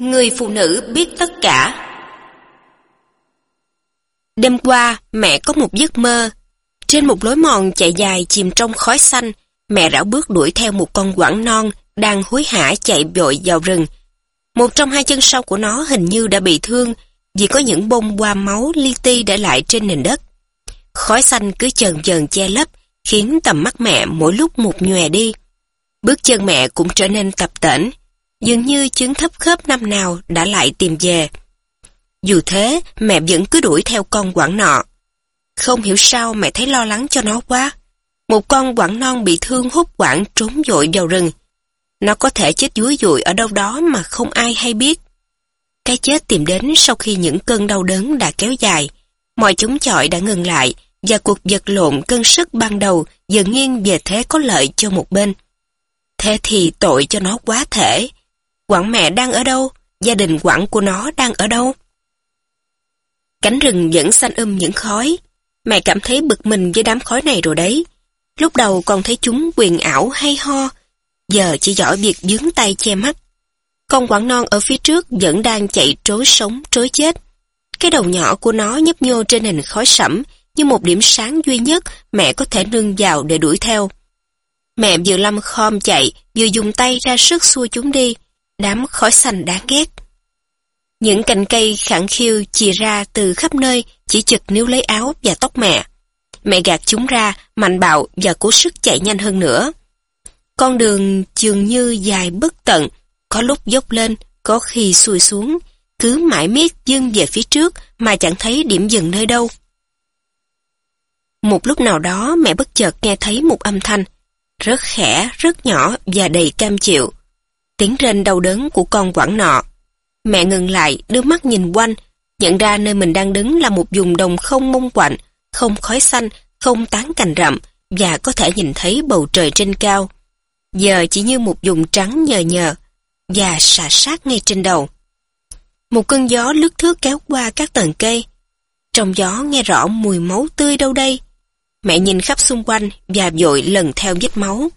Người phụ nữ biết tất cả Đêm qua, mẹ có một giấc mơ. Trên một lối mòn chạy dài chìm trong khói xanh, mẹ rảo bước đuổi theo một con quảng non đang hối hả chạy vội vào rừng. Một trong hai chân sau của nó hình như đã bị thương vì có những bông hoa máu li ti để lại trên nền đất. Khói xanh cứ chờn chờn che lấp, khiến tầm mắt mẹ mỗi lúc một nhòe đi. Bước chân mẹ cũng trở nên tập tễnh, dường như chứng thấp khớp năm nào đã lại tìm về. Dù thế, mẹ vẫn cứ đuổi theo con quảng nọ. Không hiểu sao mẹ thấy lo lắng cho nó quá. Một con quảng non bị thương hút quảng trốn dội vào rừng. Nó có thể chết dúi dụi ở đâu đó mà không ai hay biết. Cái chết tìm đến sau khi những cơn đau đớn đã kéo dài. Mọi chống chọi đã ngừng lại và cuộc vật lộn cân sức ban đầu dần nghiêng về thế có lợi cho một bên. Thế thì tội cho nó quá thể. Quảng mẹ đang ở đâu? Gia đình quảng của nó đang ở đâu? Cánh rừng vẫn xanh um những khói. Mẹ cảm thấy bực mình với đám khói này rồi đấy. Lúc đầu còn thấy chúng quyền ảo hay ho, giờ chỉ giỏi việc dướng tay che mắt. Con quảng non ở phía trước vẫn đang chạy trối sống, trối chết. Cái đầu nhỏ của nó nhấp nhô trên hình khói sẫm, như một điểm sáng duy nhất mẹ có thể nương vào để đuổi theo. Mẹ vừa lâm khom chạy, vừa dùng tay ra sức xua chúng đi, đám khói xanh đáng ghét. Những cành cây khẳng khiu chìa ra từ khắp nơi chỉ chực níu lấy áo và tóc mẹ. Mẹ gạt chúng ra, mạnh bạo và cố sức chạy nhanh hơn nữa. Con đường dường như dài bất tận, có lúc dốc lên, có khi xuôi xuống, cứ mãi miết dưng về phía trước mà chẳng thấy điểm dừng nơi đâu. Một lúc nào đó mẹ bất chợt nghe thấy một âm thanh, rất khẽ, rất nhỏ và đầy cam chịu. Tiếng rên đau đớn của con quảng nọ. Mẹ ngừng lại, đưa mắt nhìn quanh, nhận ra nơi mình đang đứng là một vùng đồng không mông quạnh, không khói xanh, không tán cành rậm, và có thể nhìn thấy bầu trời trên cao. Giờ chỉ như một vùng trắng nhờ nhờ, và xả sát ngay trên đầu. Một cơn gió lướt thước kéo qua các tầng cây. Trong gió nghe rõ mùi máu tươi đâu đây. Mẹ nhìn khắp xung quanh và vội lần theo vết máu.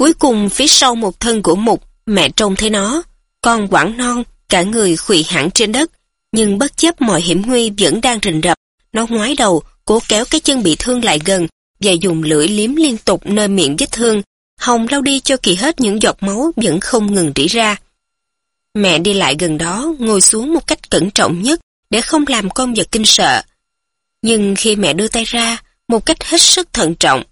Cuối cùng phía sau một thân của mục, mẹ trông thấy nó. Con quảng non, cả người khủy hẳn trên đất, nhưng bất chấp mọi hiểm nguy vẫn đang rình rập. Nó ngoái đầu, cố kéo cái chân bị thương lại gần, và dùng lưỡi liếm liên tục nơi miệng vết thương. Hồng lau đi cho kỳ hết những giọt máu vẫn không ngừng rỉ ra. Mẹ đi lại gần đó, ngồi xuống một cách cẩn trọng nhất để không làm con vật kinh sợ. Nhưng khi mẹ đưa tay ra, một cách hết sức thận trọng,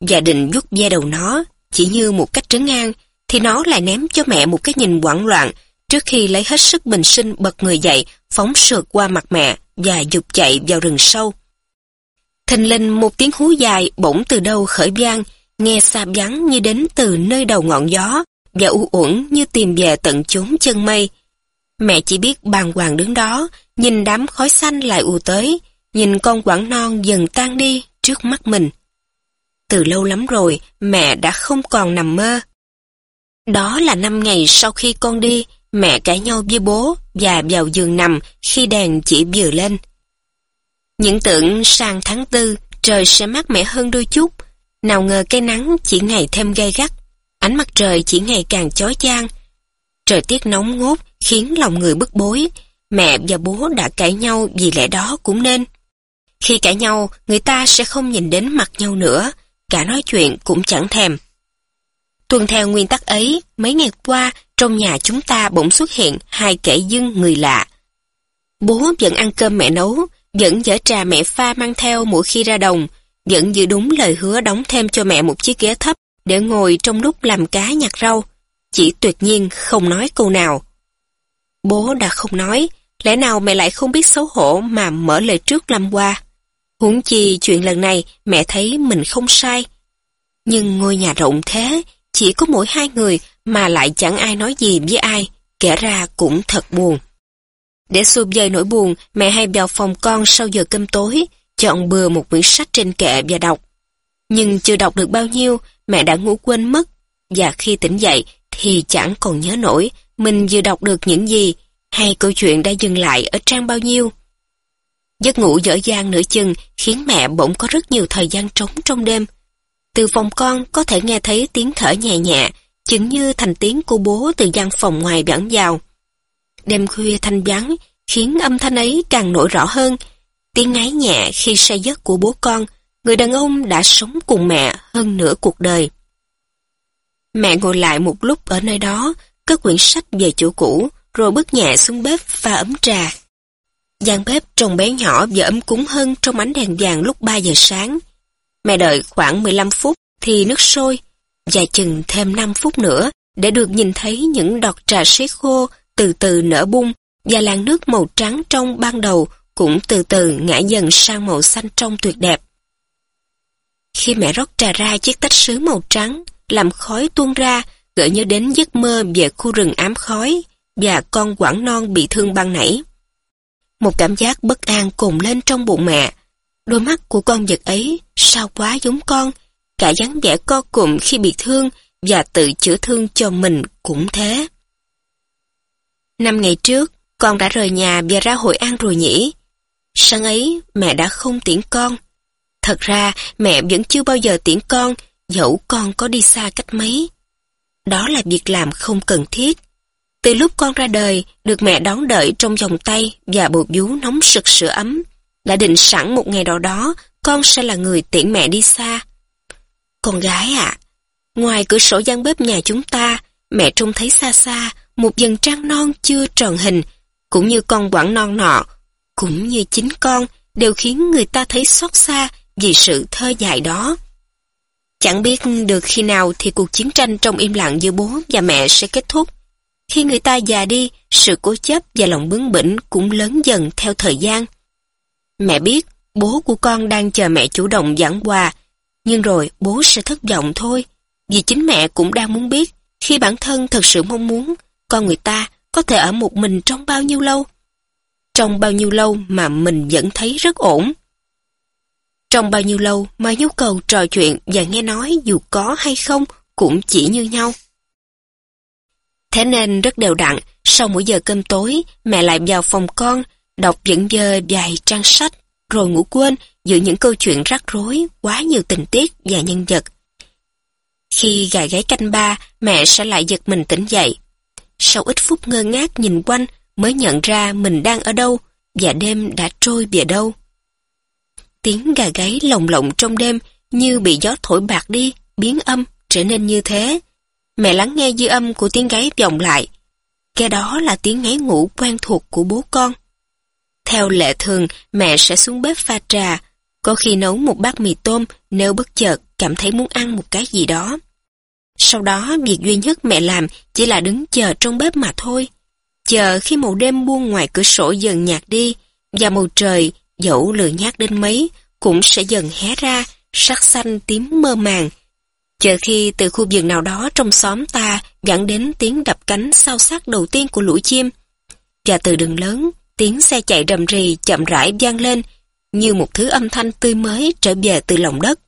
và định vuốt ve đầu nó, chỉ như một cách trấn an, thì nó lại ném cho mẹ một cái nhìn hoảng loạn trước khi lấy hết sức bình sinh bật người dậy, phóng sượt qua mặt mẹ và dục chạy vào rừng sâu. Thình linh một tiếng hú dài bỗng từ đâu khởi vang, nghe xa vắng như đến từ nơi đầu ngọn gió và u uẩn như tìm về tận chốn chân mây. Mẹ chỉ biết bàng hoàng đứng đó, nhìn đám khói xanh lại ù tới, nhìn con quảng non dần tan đi trước mắt mình. Từ lâu lắm rồi, mẹ đã không còn nằm mơ. Đó là năm ngày sau khi con đi, mẹ cãi nhau với bố và vào giường nằm khi đèn chỉ vừa lên. Những tưởng sang tháng tư, trời sẽ mát mẻ hơn đôi chút, nào ngờ cây nắng chỉ ngày thêm gay gắt, ánh mặt trời chỉ ngày càng chói chang. Trời tiết nóng ngốt khiến lòng người bức bối, mẹ và bố đã cãi nhau vì lẽ đó cũng nên. Khi cãi nhau, người ta sẽ không nhìn đến mặt nhau nữa, cả nói chuyện cũng chẳng thèm. Tuần theo nguyên tắc ấy, mấy ngày qua, trong nhà chúng ta bỗng xuất hiện hai kẻ dưng người lạ. Bố vẫn ăn cơm mẹ nấu, vẫn dở trà mẹ pha mang theo mỗi khi ra đồng, vẫn giữ đúng lời hứa đóng thêm cho mẹ một chiếc ghế thấp để ngồi trong lúc làm cá nhặt rau. Chỉ tuyệt nhiên không nói câu nào. Bố đã không nói, lẽ nào mẹ lại không biết xấu hổ mà mở lời trước lâm qua. Huống chi chuyện lần này mẹ thấy mình không sai. Nhưng ngôi nhà rộng thế, chỉ có mỗi hai người mà lại chẳng ai nói gì với ai, kể ra cũng thật buồn. Để xua dời nỗi buồn, mẹ hay vào phòng con sau giờ cơm tối, chọn bừa một quyển sách trên kệ và đọc. Nhưng chưa đọc được bao nhiêu, mẹ đã ngủ quên mất, và khi tỉnh dậy thì chẳng còn nhớ nổi mình vừa đọc được những gì, hay câu chuyện đã dừng lại ở trang bao nhiêu. Giấc ngủ dở dang nửa chừng khiến mẹ bỗng có rất nhiều thời gian trống trong đêm. Từ phòng con có thể nghe thấy tiếng thở nhẹ nhẹ chứng như thành tiếng của bố từ gian phòng ngoài vẳng vào. Đêm khuya thanh vắng, khiến âm thanh ấy càng nổi rõ hơn. Tiếng ngáy nhẹ khi say giấc của bố con, người đàn ông đã sống cùng mẹ hơn nửa cuộc đời. Mẹ ngồi lại một lúc ở nơi đó, cất quyển sách về chỗ cũ, rồi bước nhẹ xuống bếp pha ấm trà gian bếp trông bé nhỏ và ấm cúng hơn trong ánh đèn vàng lúc 3 giờ sáng. Mẹ đợi khoảng 15 phút thì nước sôi, và chừng thêm 5 phút nữa để được nhìn thấy những đọt trà sấy khô từ từ nở bung và làn nước màu trắng trong ban đầu cũng từ từ ngã dần sang màu xanh trong tuyệt đẹp. Khi mẹ rót trà ra chiếc tách sứ màu trắng, làm khói tuôn ra, gợi nhớ đến giấc mơ về khu rừng ám khói và con quảng non bị thương ban nãy. Một cảm giác bất an cùng lên trong bụng mẹ. Đôi mắt của con vật ấy sao quá giống con, cả dáng vẻ co cụm khi bị thương và tự chữa thương cho mình cũng thế. Năm ngày trước, con đã rời nhà và ra Hội An rồi nhỉ? Sáng ấy, mẹ đã không tiễn con. Thật ra, mẹ vẫn chưa bao giờ tiễn con, dẫu con có đi xa cách mấy. Đó là việc làm không cần thiết. Từ lúc con ra đời, được mẹ đón đợi trong vòng tay và bột vú nóng sực sữa ấm, đã định sẵn một ngày nào đó con sẽ là người tiễn mẹ đi xa. Con gái ạ, ngoài cửa sổ gian bếp nhà chúng ta, mẹ trông thấy xa xa một dần trăng non chưa tròn hình, cũng như con quảng non nọ, cũng như chính con, đều khiến người ta thấy xót xa vì sự thơ dài đó. Chẳng biết được khi nào thì cuộc chiến tranh trong im lặng giữa bố và mẹ sẽ kết thúc. Khi người ta già đi, sự cố chấp và lòng bướng bỉnh cũng lớn dần theo thời gian. Mẹ biết bố của con đang chờ mẹ chủ động giảng quà, nhưng rồi bố sẽ thất vọng thôi, vì chính mẹ cũng đang muốn biết khi bản thân thật sự mong muốn con người ta có thể ở một mình trong bao nhiêu lâu. Trong bao nhiêu lâu mà mình vẫn thấy rất ổn. Trong bao nhiêu lâu mà nhu cầu trò chuyện và nghe nói dù có hay không cũng chỉ như nhau. Thế nên rất đều đặn, sau mỗi giờ cơm tối, mẹ lại vào phòng con, đọc dẫn dơ vài trang sách, rồi ngủ quên giữa những câu chuyện rắc rối, quá nhiều tình tiết và nhân vật. Khi gà gáy canh ba, mẹ sẽ lại giật mình tỉnh dậy. Sau ít phút ngơ ngác nhìn quanh, mới nhận ra mình đang ở đâu, và đêm đã trôi về đâu. Tiếng gà gáy lồng lộng trong đêm như bị gió thổi bạc đi, biến âm, trở nên như thế. Mẹ lắng nghe dư âm của tiếng gáy vọng lại. Cái đó là tiếng ngáy ngủ quen thuộc của bố con. Theo lệ thường, mẹ sẽ xuống bếp pha trà, có khi nấu một bát mì tôm nếu bất chợt cảm thấy muốn ăn một cái gì đó. Sau đó, việc duy nhất mẹ làm chỉ là đứng chờ trong bếp mà thôi. Chờ khi màu đêm buông ngoài cửa sổ dần nhạt đi, và màu trời, dẫu lừa nhát đến mấy, cũng sẽ dần hé ra, sắc xanh tím mơ màng. Chờ khi từ khu vườn nào đó trong xóm ta dẫn đến tiếng đập cánh sao sắc đầu tiên của lũ chim. Và từ đường lớn, tiếng xe chạy rầm rì chậm rãi vang lên, như một thứ âm thanh tươi mới trở về từ lòng đất.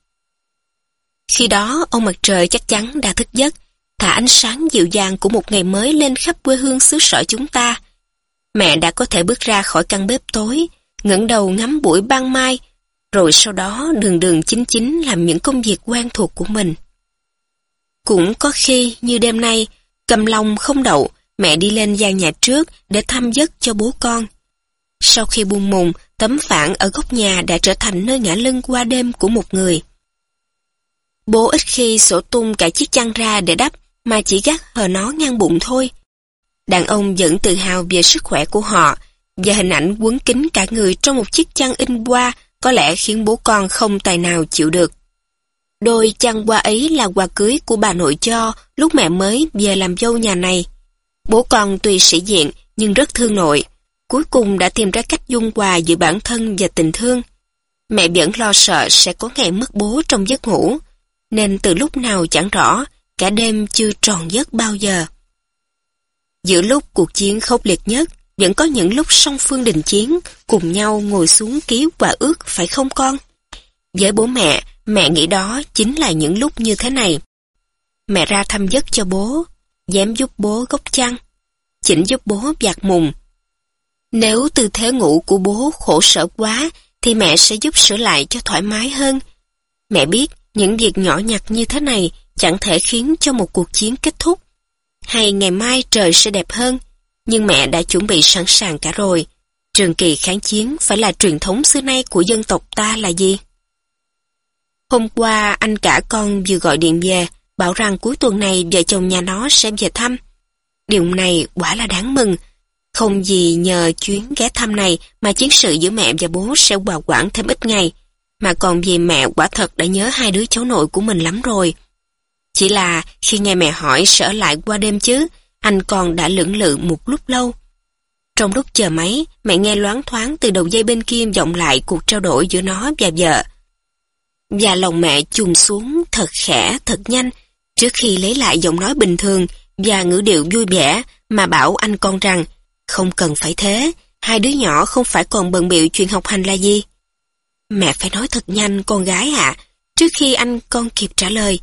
Khi đó, ông mặt trời chắc chắn đã thức giấc, thả ánh sáng dịu dàng của một ngày mới lên khắp quê hương xứ sở chúng ta. Mẹ đã có thể bước ra khỏi căn bếp tối, ngẩng đầu ngắm buổi ban mai, rồi sau đó đường đường chính chính làm những công việc quen thuộc của mình. Cũng có khi, như đêm nay, cầm lòng không đậu, mẹ đi lên gian nhà trước để thăm giấc cho bố con. Sau khi buông mùng, tấm phản ở góc nhà đã trở thành nơi ngã lưng qua đêm của một người. Bố ít khi sổ tung cả chiếc chăn ra để đắp, mà chỉ gác hờ nó ngang bụng thôi. Đàn ông vẫn tự hào về sức khỏe của họ, và hình ảnh quấn kín cả người trong một chiếc chăn in qua có lẽ khiến bố con không tài nào chịu được. Đôi chăn qua ấy là quà cưới của bà nội cho lúc mẹ mới về làm dâu nhà này. Bố con tuy sĩ diện nhưng rất thương nội. Cuối cùng đã tìm ra cách dung quà giữa bản thân và tình thương. Mẹ vẫn lo sợ sẽ có ngày mất bố trong giấc ngủ nên từ lúc nào chẳng rõ, cả đêm chưa tròn giấc bao giờ. Giữa lúc cuộc chiến khốc liệt nhất, vẫn có những lúc song phương đình chiến, cùng nhau ngồi xuống ký quả ước phải không con? Với bố mẹ, mẹ nghĩ đó chính là những lúc như thế này. Mẹ ra thăm giấc cho bố, dám giúp bố gốc chăn, chỉnh giúp bố giặt mùng. Nếu tư thế ngủ của bố khổ sở quá, thì mẹ sẽ giúp sửa lại cho thoải mái hơn. Mẹ biết những việc nhỏ nhặt như thế này chẳng thể khiến cho một cuộc chiến kết thúc. Hay ngày mai trời sẽ đẹp hơn, nhưng mẹ đã chuẩn bị sẵn sàng cả rồi. Trường kỳ kháng chiến phải là truyền thống xưa nay của dân tộc ta là gì? Hôm qua anh cả con vừa gọi điện về, bảo rằng cuối tuần này vợ chồng nhà nó sẽ về thăm. Điều này quả là đáng mừng. Không gì nhờ chuyến ghé thăm này mà chiến sự giữa mẹ và bố sẽ hòa quản thêm ít ngày, mà còn vì mẹ quả thật đã nhớ hai đứa cháu nội của mình lắm rồi. Chỉ là khi nghe mẹ hỏi sở lại qua đêm chứ, anh còn đã lưỡng lự một lúc lâu. Trong lúc chờ máy, mẹ nghe loáng thoáng từ đầu dây bên kia vọng lại cuộc trao đổi giữa nó và vợ. Và lòng mẹ chùm xuống thật khẽ, thật nhanh, trước khi lấy lại giọng nói bình thường và ngữ điệu vui vẻ mà bảo anh con rằng không cần phải thế, hai đứa nhỏ không phải còn bận biểu chuyện học hành là gì. Mẹ phải nói thật nhanh con gái ạ, trước khi anh con kịp trả lời.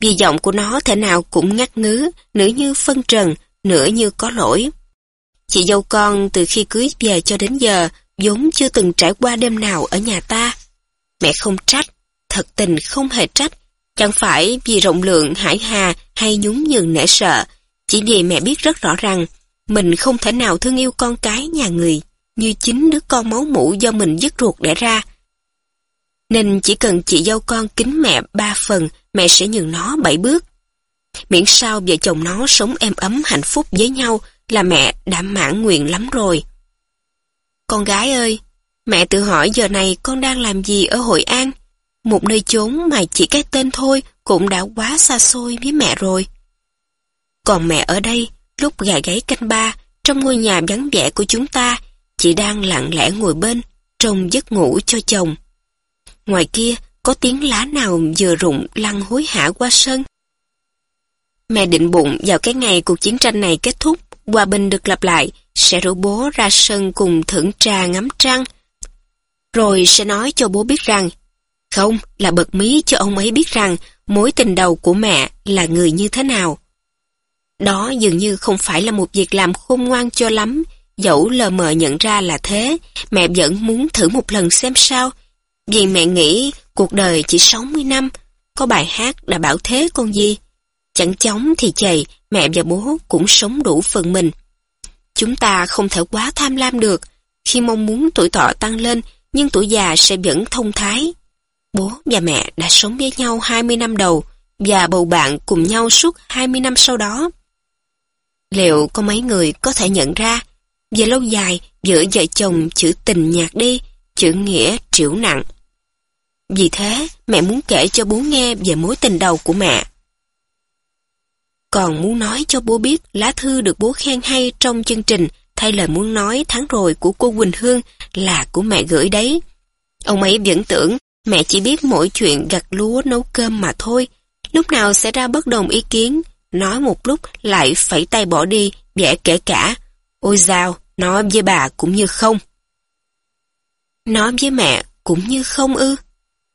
Vì giọng của nó thể nào cũng ngắt ngứ, nửa như phân trần, nửa như có lỗi. Chị dâu con từ khi cưới về cho đến giờ, vốn chưa từng trải qua đêm nào ở nhà ta. Mẹ không trách, thật tình không hề trách, chẳng phải vì rộng lượng hải hà hay nhún nhường nể sợ, chỉ vì mẹ biết rất rõ rằng mình không thể nào thương yêu con cái nhà người như chính đứa con máu mũ do mình dứt ruột đẻ ra. Nên chỉ cần chị dâu con kính mẹ ba phần, mẹ sẽ nhường nó bảy bước. Miễn sao vợ chồng nó sống êm ấm hạnh phúc với nhau là mẹ đã mãn nguyện lắm rồi. Con gái ơi, mẹ tự hỏi giờ này con đang làm gì ở Hội An? Một nơi chốn mà chỉ cái tên thôi cũng đã quá xa xôi với mẹ rồi. Còn mẹ ở đây, lúc gà gáy canh ba, trong ngôi nhà vắng vẻ của chúng ta, chị đang lặng lẽ ngồi bên, trong giấc ngủ cho chồng. Ngoài kia, có tiếng lá nào vừa rụng lăn hối hả qua sân. Mẹ định bụng vào cái ngày cuộc chiến tranh này kết thúc, hòa bình được lặp lại, sẽ rủ bố ra sân cùng thưởng trà ngắm trăng. Rồi sẽ nói cho bố biết rằng, không là bật mí cho ông ấy biết rằng mối tình đầu của mẹ là người như thế nào. Đó dường như không phải là một việc làm khôn ngoan cho lắm, dẫu lờ mờ nhận ra là thế, mẹ vẫn muốn thử một lần xem sao. Vì mẹ nghĩ cuộc đời chỉ 60 năm, có bài hát đã bảo thế con gì. Chẳng chóng thì chày, mẹ và bố cũng sống đủ phần mình. Chúng ta không thể quá tham lam được, khi mong muốn tuổi thọ tăng lên, nhưng tuổi già sẽ vẫn thông thái. Bố và mẹ đã sống với nhau 20 năm đầu, và bầu bạn cùng nhau suốt 20 năm sau đó. Liệu có mấy người có thể nhận ra, về lâu dài giữa vợ chồng chữ tình nhạt đi, chữ nghĩa triểu nặng. Vì thế, mẹ muốn kể cho bố nghe về mối tình đầu của mẹ. Còn muốn nói cho bố biết lá thư được bố khen hay trong chương trình thay lời muốn nói tháng rồi của cô Quỳnh Hương là của mẹ gửi đấy. Ông ấy vẫn tưởng mẹ chỉ biết mỗi chuyện gặt lúa nấu cơm mà thôi, lúc nào sẽ ra bất đồng ý kiến, nói một lúc lại phải tay bỏ đi, vẻ kể cả. Ôi dao, nói với bà cũng như không. Nói với mẹ cũng như không ư.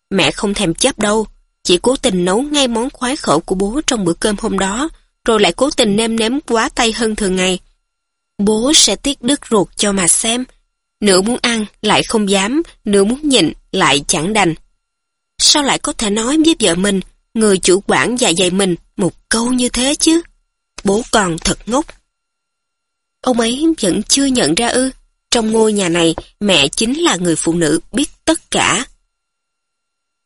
Mẹ không thèm chấp đâu, chỉ cố tình nấu ngay món khoái khẩu của bố trong bữa cơm hôm đó, rồi lại cố tình nêm nếm quá tay hơn thường ngày. Bố sẽ tiếc đứt ruột cho mà xem. Nửa muốn ăn lại không dám, nửa muốn nhịn lại chẳng đành. Sao lại có thể nói với vợ mình, người chủ quản dạ dày mình một câu như thế chứ? Bố còn thật ngốc. Ông ấy vẫn chưa nhận ra ư. Trong ngôi nhà này, mẹ chính là người phụ nữ biết tất cả.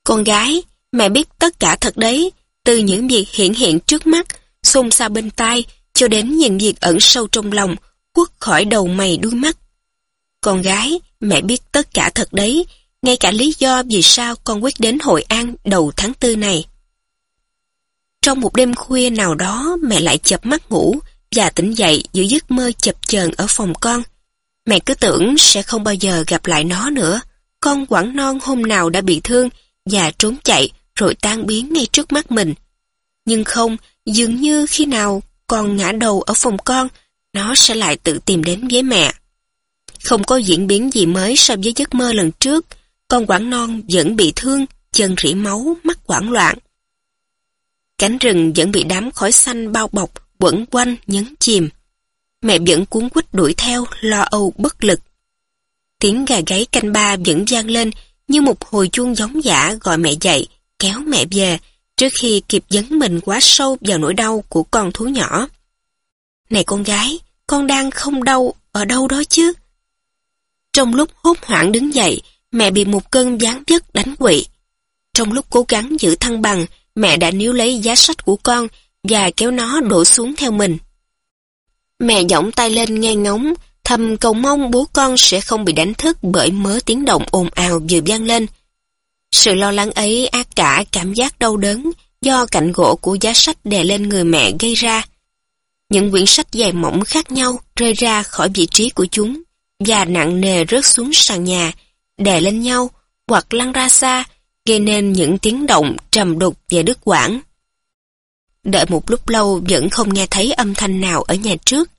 Con gái, mẹ biết tất cả thật đấy, từ những việc hiện hiện trước mắt, xôn xa bên tai, cho đến những việc ẩn sâu trong lòng, quất khỏi đầu mày đuôi mắt. Con gái, mẹ biết tất cả thật đấy, ngay cả lý do vì sao con quyết đến Hội An đầu tháng tư này. Trong một đêm khuya nào đó, mẹ lại chập mắt ngủ và tỉnh dậy giữa giấc mơ chập chờn ở phòng con. Mẹ cứ tưởng sẽ không bao giờ gặp lại nó nữa. Con quảng non hôm nào đã bị thương và trốn chạy rồi tan biến ngay trước mắt mình. Nhưng không, dường như khi nào con ngã đầu ở phòng con, nó sẽ lại tự tìm đến với mẹ. Không có diễn biến gì mới so với giấc mơ lần trước, con quảng non vẫn bị thương, chân rỉ máu, mắt quảng loạn. Cánh rừng vẫn bị đám khói xanh bao bọc, quẩn quanh, nhấn chìm. Mẹ vẫn cuốn quýt đuổi theo, lo âu bất lực. Tiếng gà gáy canh ba vẫn vang lên như một hồi chuông giống giả gọi mẹ dậy, kéo mẹ về, trước khi kịp dấn mình quá sâu vào nỗi đau của con thú nhỏ. Này con gái, con đang không đau ở đâu đó chứ? Trong lúc hốt hoảng đứng dậy, mẹ bị một cơn gián dứt đánh quỵ. Trong lúc cố gắng giữ thăng bằng, mẹ đã níu lấy giá sách của con và kéo nó đổ xuống theo mình. Mẹ giỏng tay lên nghe ngóng, thầm cầu mong bố con sẽ không bị đánh thức bởi mớ tiếng động ồn ào vừa vang lên. Sự lo lắng ấy ác cả cảm giác đau đớn do cạnh gỗ của giá sách đè lên người mẹ gây ra. Những quyển sách dài mỏng khác nhau rơi ra khỏi vị trí của chúng và nặng nề rớt xuống sàn nhà, đè lên nhau hoặc lăn ra xa, gây nên những tiếng động trầm đục và đứt quãng. Đợi một lúc lâu vẫn không nghe thấy âm thanh nào ở nhà trước.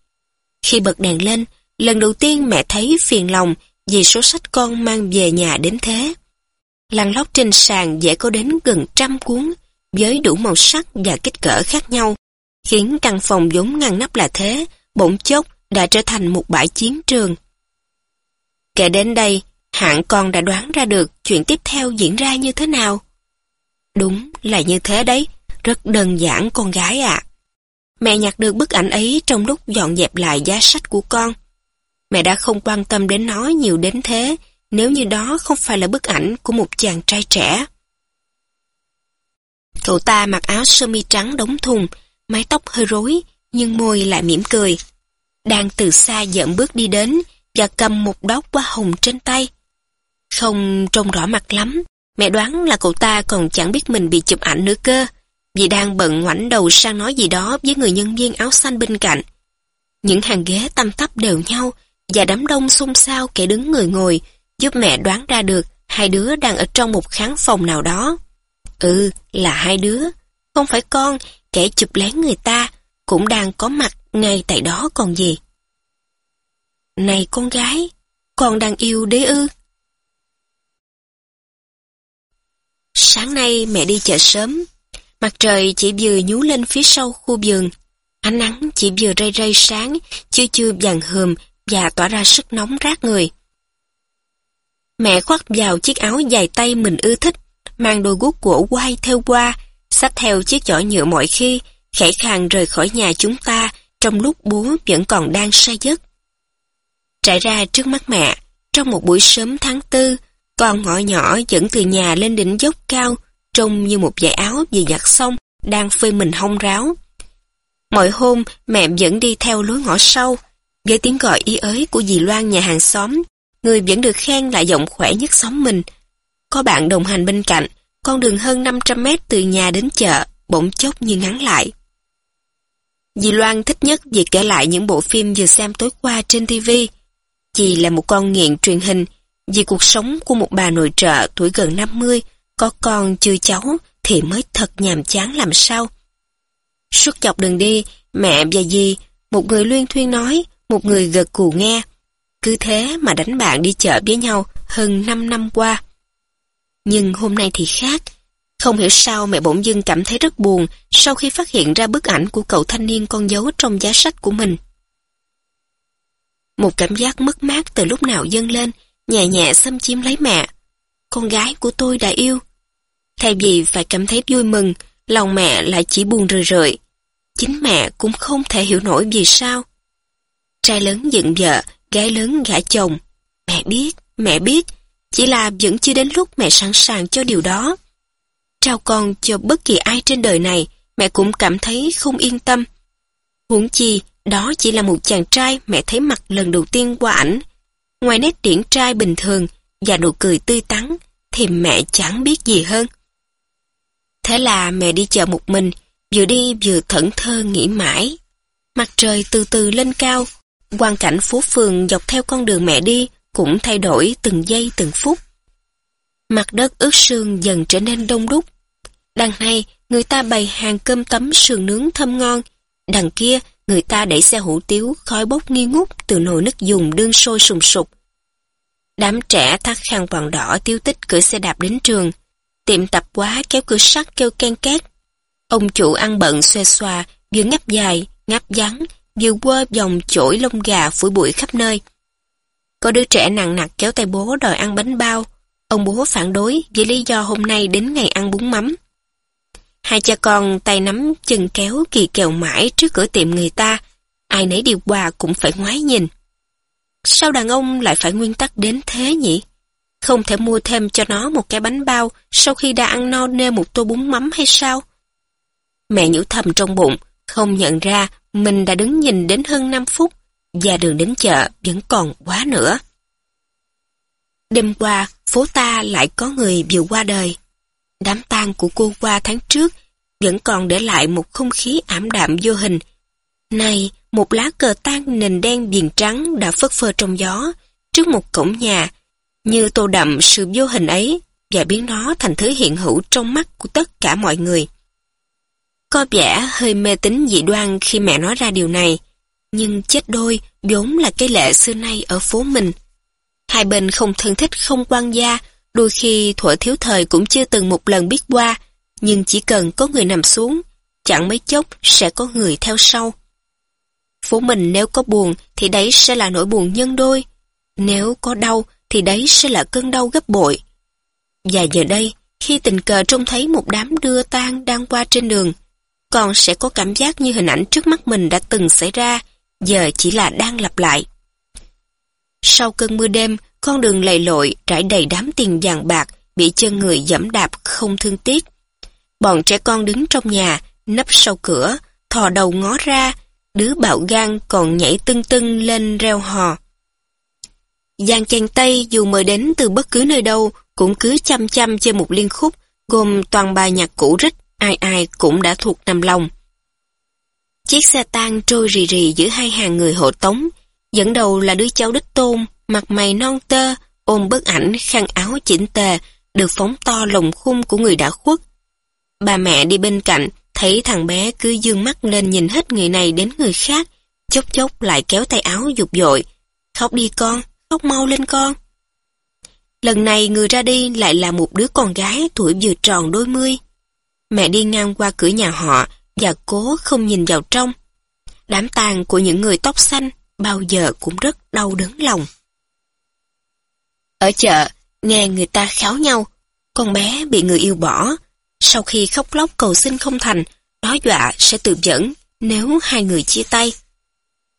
Khi bật đèn lên, lần đầu tiên mẹ thấy phiền lòng vì số sách con mang về nhà đến thế. Lăn lóc trên sàn dễ có đến gần trăm cuốn, với đủ màu sắc và kích cỡ khác nhau, khiến căn phòng vốn ngăn nắp là thế, bỗng chốc đã trở thành một bãi chiến trường. Kể đến đây, hạng con đã đoán ra được chuyện tiếp theo diễn ra như thế nào. Đúng là như thế đấy, rất đơn giản con gái ạ. Mẹ nhặt được bức ảnh ấy trong lúc dọn dẹp lại giá sách của con. Mẹ đã không quan tâm đến nó nhiều đến thế, nếu như đó không phải là bức ảnh của một chàng trai trẻ. Cậu ta mặc áo sơ mi trắng đóng thùng, mái tóc hơi rối, nhưng môi lại mỉm cười. Đang từ xa dậm bước đi đến và cầm một đót hoa hồng trên tay. Không trông rõ mặt lắm, mẹ đoán là cậu ta còn chẳng biết mình bị chụp ảnh nữa cơ, vì đang bận ngoảnh đầu sang nói gì đó với người nhân viên áo xanh bên cạnh. Những hàng ghế tăm tắp đều nhau và đám đông xôn xao kẻ đứng người ngồi, giúp mẹ đoán ra được hai đứa đang ở trong một khán phòng nào đó. Ừ, là hai đứa. Không phải con, kẻ chụp lén người ta, cũng đang có mặt ngay tại đó còn gì. Này con gái, con đang yêu đế ư? Sáng nay mẹ đi chợ sớm, mặt trời chỉ vừa nhú lên phía sau khu vườn. Ánh nắng chỉ vừa rây rây sáng, chưa chưa vàng hườm và tỏa ra sức nóng rát người. Mẹ khoác vào chiếc áo dài tay mình ưa thích, mang đôi guốc gỗ quai theo qua, xách theo chiếc chỏ nhựa mọi khi, khẽ khàng rời khỏi nhà chúng ta trong lúc bố vẫn còn đang say giấc. Trải ra trước mắt mẹ, trong một buổi sớm tháng tư, con ngõ nhỏ dẫn từ nhà lên đỉnh dốc cao, trông như một dải áo vừa giặt xong, đang phơi mình hông ráo. Mọi hôm, mẹ vẫn đi theo lối ngõ sau, với tiếng gọi ý ới của dì Loan nhà hàng xóm, người vẫn được khen là giọng khỏe nhất xóm mình. Có bạn đồng hành bên cạnh, con đường hơn 500 mét từ nhà đến chợ, bỗng chốc như ngắn lại. Dì Loan thích nhất việc kể lại những bộ phim vừa xem tối qua trên TV. Chị là một con nghiện truyền hình, vì cuộc sống của một bà nội trợ tuổi gần 50, có con chưa cháu thì mới thật nhàm chán làm sao. Suốt dọc đường đi, mẹ và dì, một người luyên thuyên nói, một người gật cù nghe. Cứ thế mà đánh bạn đi chợ với nhau hơn 5 năm qua. Nhưng hôm nay thì khác. Không hiểu sao mẹ bỗng dưng cảm thấy rất buồn sau khi phát hiện ra bức ảnh của cậu thanh niên con dấu trong giá sách của mình. Một cảm giác mất mát từ lúc nào dâng lên, nhẹ nhẹ xâm chiếm lấy mẹ. Con gái của tôi đã yêu. Thay vì phải cảm thấy vui mừng, lòng mẹ lại chỉ buồn rười rượi. Chính mẹ cũng không thể hiểu nổi vì sao. Trai lớn dựng vợ, gái lớn gả chồng. Mẹ biết, mẹ biết, chỉ là vẫn chưa đến lúc mẹ sẵn sàng cho điều đó. Trao con cho bất kỳ ai trên đời này, mẹ cũng cảm thấy không yên tâm. Huống chi, đó chỉ là một chàng trai mẹ thấy mặt lần đầu tiên qua ảnh. Ngoài nét điển trai bình thường và nụ cười tươi tắn, thì mẹ chẳng biết gì hơn. Thế là mẹ đi chợ một mình, vừa đi vừa thẫn thơ nghĩ mãi. Mặt trời từ từ lên cao, quang cảnh phố phường dọc theo con đường mẹ đi cũng thay đổi từng giây từng phút. Mặt đất ướt sương dần trở nên đông đúc. Đằng này, người ta bày hàng cơm tấm sườn nướng thơm ngon. Đằng kia, người ta đẩy xe hủ tiếu khói bốc nghi ngút từ nồi nước dùng đương sôi sùng sục. Đám trẻ thắt khăn vàng đỏ tiêu tích cưỡi xe đạp đến trường. Tiệm tạp quá kéo cửa sắt kêu ken két. Ông chủ ăn bận xoe xoa, vừa ngáp dài, ngáp vắng, vừa quơ vòng chổi lông gà phủi bụi khắp nơi. Có đứa trẻ nặng nặc kéo tay bố đòi ăn bánh bao. Ông bố phản đối với lý do hôm nay đến ngày ăn bún mắm hai cha con tay nắm chân kéo kỳ kèo mãi trước cửa tiệm người ta, ai nấy đi qua cũng phải ngoái nhìn. Sao đàn ông lại phải nguyên tắc đến thế nhỉ? Không thể mua thêm cho nó một cái bánh bao sau khi đã ăn no nê một tô bún mắm hay sao? Mẹ nhủ thầm trong bụng, không nhận ra mình đã đứng nhìn đến hơn 5 phút và đường đến chợ vẫn còn quá nữa. Đêm qua, phố ta lại có người vừa qua đời. Đám tang của cô qua tháng trước vẫn còn để lại một không khí ảm đạm vô hình. Này, một lá cờ tan nền đen viền trắng đã phất phơ trong gió, trước một cổng nhà, như tô đậm sự vô hình ấy và biến nó thành thứ hiện hữu trong mắt của tất cả mọi người. Có vẻ hơi mê tín dị đoan khi mẹ nói ra điều này, nhưng chết đôi vốn là cái lệ xưa nay ở phố mình. Hai bên không thân thích không quan gia, đôi khi thuở thiếu thời cũng chưa từng một lần biết qua, nhưng chỉ cần có người nằm xuống, chẳng mấy chốc sẽ có người theo sau. Phố mình nếu có buồn thì đấy sẽ là nỗi buồn nhân đôi, nếu có đau thì đấy sẽ là cơn đau gấp bội. Và giờ đây, khi tình cờ trông thấy một đám đưa tang đang qua trên đường, con sẽ có cảm giác như hình ảnh trước mắt mình đã từng xảy ra, giờ chỉ là đang lặp lại. Sau cơn mưa đêm, con đường lầy lội trải đầy đám tiền vàng bạc, bị chân người dẫm đạp không thương tiếc. Bọn trẻ con đứng trong nhà, nấp sau cửa, thò đầu ngó ra, đứa bạo gan còn nhảy tưng tưng lên reo hò. Giang chàng Tây dù mời đến từ bất cứ nơi đâu cũng cứ chăm chăm chơi một liên khúc gồm toàn bài nhạc cũ rích, ai ai cũng đã thuộc nằm lòng. Chiếc xe tang trôi rì rì giữa hai hàng người hộ tống, dẫn đầu là đứa cháu đích tôn, mặt mày non tơ, ôm bức ảnh khăn áo chỉnh tề, được phóng to lồng khung của người đã khuất. Bà mẹ đi bên cạnh, thấy thằng bé cứ dương mắt lên nhìn hết người này đến người khác, chốc chốc lại kéo tay áo dục dội. Khóc đi con, khóc mau lên con. Lần này người ra đi lại là một đứa con gái tuổi vừa tròn đôi mươi. Mẹ đi ngang qua cửa nhà họ và cố không nhìn vào trong. Đám tàn của những người tóc xanh bao giờ cũng rất đau đớn lòng. Ở chợ, nghe người ta kháo nhau, con bé bị người yêu bỏ. Sau khi khóc lóc cầu xin không thành, nói dọa sẽ tự dẫn nếu hai người chia tay.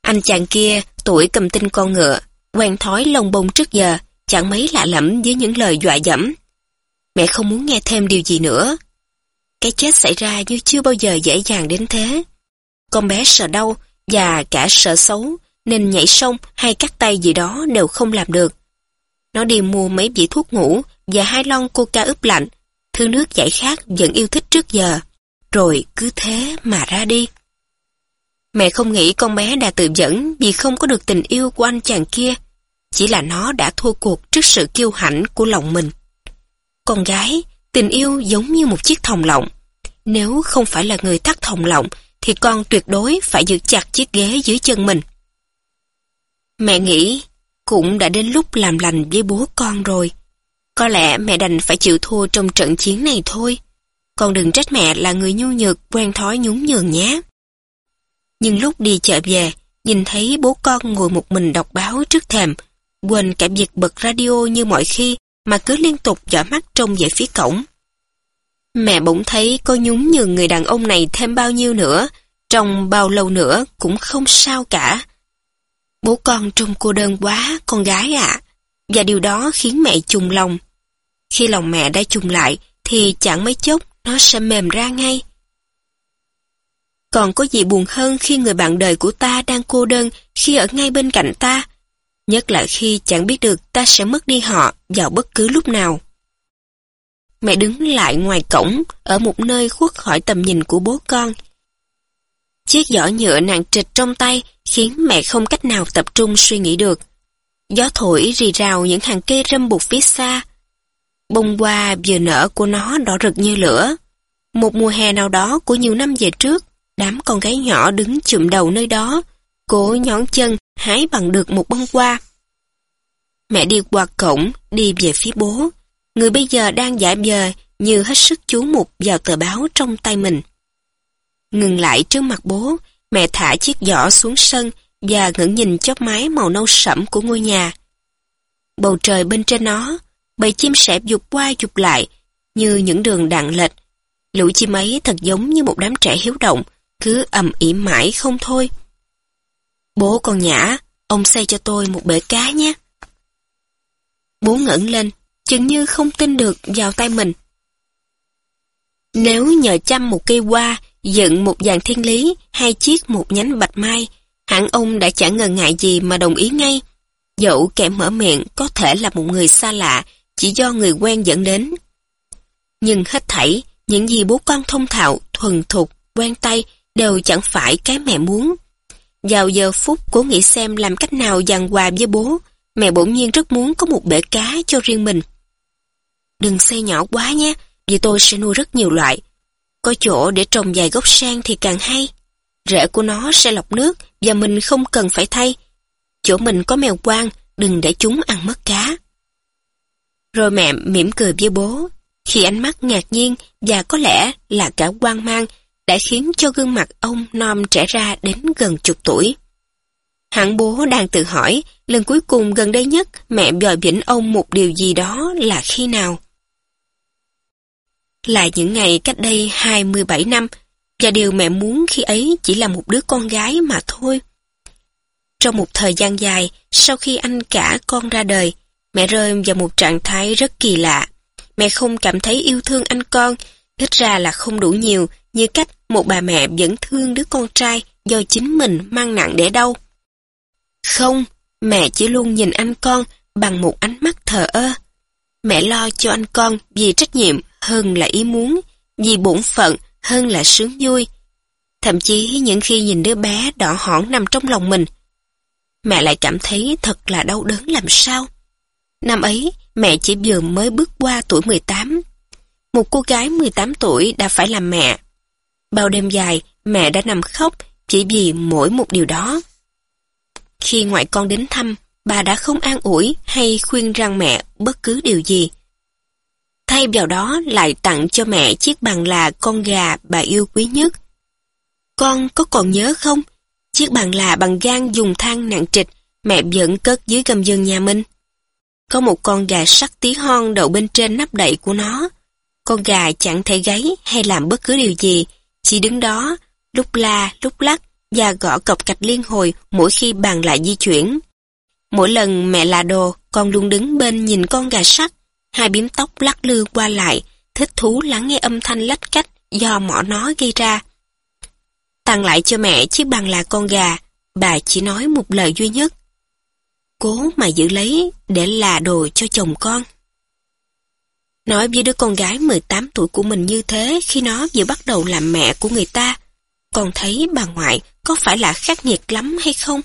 Anh chàng kia, tuổi cầm tinh con ngựa, quen thói lông bông trước giờ, chẳng mấy lạ lẫm với những lời dọa dẫm. Mẹ không muốn nghe thêm điều gì nữa. Cái chết xảy ra như chưa bao giờ dễ dàng đến thế. Con bé sợ đau và cả sợ xấu, nên nhảy sông hay cắt tay gì đó đều không làm được. Nó đi mua mấy vị thuốc ngủ và hai lon coca ướp lạnh, thứ nước giải khát vẫn yêu thích trước giờ, rồi cứ thế mà ra đi. Mẹ không nghĩ con bé đã tự dẫn vì không có được tình yêu của anh chàng kia, chỉ là nó đã thua cuộc trước sự kiêu hãnh của lòng mình. Con gái, tình yêu giống như một chiếc thòng lọng. Nếu không phải là người thắt thòng lọng, thì con tuyệt đối phải giữ chặt chiếc ghế dưới chân mình. Mẹ nghĩ, cũng đã đến lúc làm lành với bố con rồi. Có lẽ mẹ đành phải chịu thua trong trận chiến này thôi. Con đừng trách mẹ là người nhu nhược, quen thói nhún nhường nhé. Nhưng lúc đi chợ về, nhìn thấy bố con ngồi một mình đọc báo trước thềm, quên cả việc bật radio như mọi khi, mà cứ liên tục dõi mắt trông về phía cổng. Mẹ bỗng thấy có nhún nhường người đàn ông này thêm bao nhiêu nữa, trong bao lâu nữa cũng không sao cả. Bố con trông cô đơn quá, con gái ạ. Và điều đó khiến mẹ trùng lòng. Khi lòng mẹ đã trùng lại, thì chẳng mấy chốc nó sẽ mềm ra ngay. Còn có gì buồn hơn khi người bạn đời của ta đang cô đơn khi ở ngay bên cạnh ta, nhất là khi chẳng biết được ta sẽ mất đi họ vào bất cứ lúc nào. Mẹ đứng lại ngoài cổng, ở một nơi khuất khỏi tầm nhìn của bố con. Chiếc giỏ nhựa nặng trịch trong tay khiến mẹ không cách nào tập trung suy nghĩ được. Gió thổi rì rào những hàng cây râm bụt phía xa. Bông hoa vừa nở của nó đỏ rực như lửa. Một mùa hè nào đó của nhiều năm về trước, đám con gái nhỏ đứng chụm đầu nơi đó, cố nhón chân hái bằng được một bông hoa. Mẹ đi qua cổng, đi về phía bố. Người bây giờ đang giả vờ như hết sức chú mục vào tờ báo trong tay mình. Ngừng lại trước mặt bố, mẹ thả chiếc giỏ xuống sân và ngẩng nhìn chóp mái màu nâu sẫm của ngôi nhà. Bầu trời bên trên nó, bầy chim sẻ dục qua dục lại, như những đường đạn lệch. Lũ chim ấy thật giống như một đám trẻ hiếu động, cứ ầm ĩ mãi không thôi. Bố con nhã, ông xây cho tôi một bể cá nhé. Bố ngẩng lên, chừng như không tin được vào tay mình. Nếu nhờ chăm một cây hoa, dựng một dàn thiên lý hai chiếc một nhánh bạch mai, hẳn ông đã chẳng ngần ngại gì mà đồng ý ngay. Dẫu kẻ mở miệng có thể là một người xa lạ, chỉ do người quen dẫn đến. Nhưng hết thảy, những gì bố con thông thạo, thuần thục, quen tay đều chẳng phải cái mẹ muốn. Vào giờ phút cố nghĩ xem làm cách nào dàn quà với bố, mẹ bỗng nhiên rất muốn có một bể cá cho riêng mình. Đừng xây nhỏ quá nhé, vì tôi sẽ nuôi rất nhiều loại. Có chỗ để trồng vài gốc sen thì càng hay. Rễ của nó sẽ lọc nước và mình không cần phải thay. Chỗ mình có mèo quang, đừng để chúng ăn mất cá. Rồi mẹ mỉm cười với bố, khi ánh mắt ngạc nhiên và có lẽ là cả quan mang đã khiến cho gương mặt ông non trẻ ra đến gần chục tuổi. Hẳn bố đang tự hỏi, lần cuối cùng gần đây nhất mẹ dòi vĩnh ông một điều gì đó là khi nào? Là những ngày cách đây 27 năm, và điều mẹ muốn khi ấy chỉ là một đứa con gái mà thôi. Trong một thời gian dài, sau khi anh cả con ra đời, mẹ rơi vào một trạng thái rất kỳ lạ. Mẹ không cảm thấy yêu thương anh con, ít ra là không đủ nhiều như cách một bà mẹ vẫn thương đứa con trai do chính mình mang nặng để đâu. Không, mẹ chỉ luôn nhìn anh con bằng một ánh mắt thờ ơ. Mẹ lo cho anh con vì trách nhiệm hơn là ý muốn, vì bổn phận hơn là sướng vui. Thậm chí những khi nhìn đứa bé đỏ hỏn nằm trong lòng mình, mẹ lại cảm thấy thật là đau đớn làm sao. Năm ấy, mẹ chỉ vừa mới bước qua tuổi 18. Một cô gái 18 tuổi đã phải làm mẹ. Bao đêm dài, mẹ đã nằm khóc chỉ vì mỗi một điều đó. Khi ngoại con đến thăm, bà đã không an ủi hay khuyên rằng mẹ bất cứ điều gì. Thay vào đó lại tặng cho mẹ chiếc bàn là con gà bà yêu quý nhất. Con có còn nhớ không? Chiếc bàn là bằng gan dùng than nặng trịch, mẹ vẫn cất dưới gầm giường nhà mình. Có một con gà sắt tí hon đậu bên trên nắp đậy của nó. Con gà chẳng thể gáy hay làm bất cứ điều gì, chỉ đứng đó, lúc la, lúc lắc và gõ cọc cạch liên hồi mỗi khi bàn lại di chuyển. Mỗi lần mẹ là đồ, con luôn đứng bên nhìn con gà sắt, hai biếm tóc lắc lư qua lại, thích thú lắng nghe âm thanh lách cách do mỏ nó gây ra. Tặng lại cho mẹ chiếc bàn là con gà, bà chỉ nói một lời duy nhất. Cố mà giữ lấy để là đồ cho chồng con. Nói với đứa con gái 18 tuổi của mình như thế khi nó vừa bắt đầu làm mẹ của người ta, con thấy bà ngoại có phải là khắc nghiệt lắm hay không?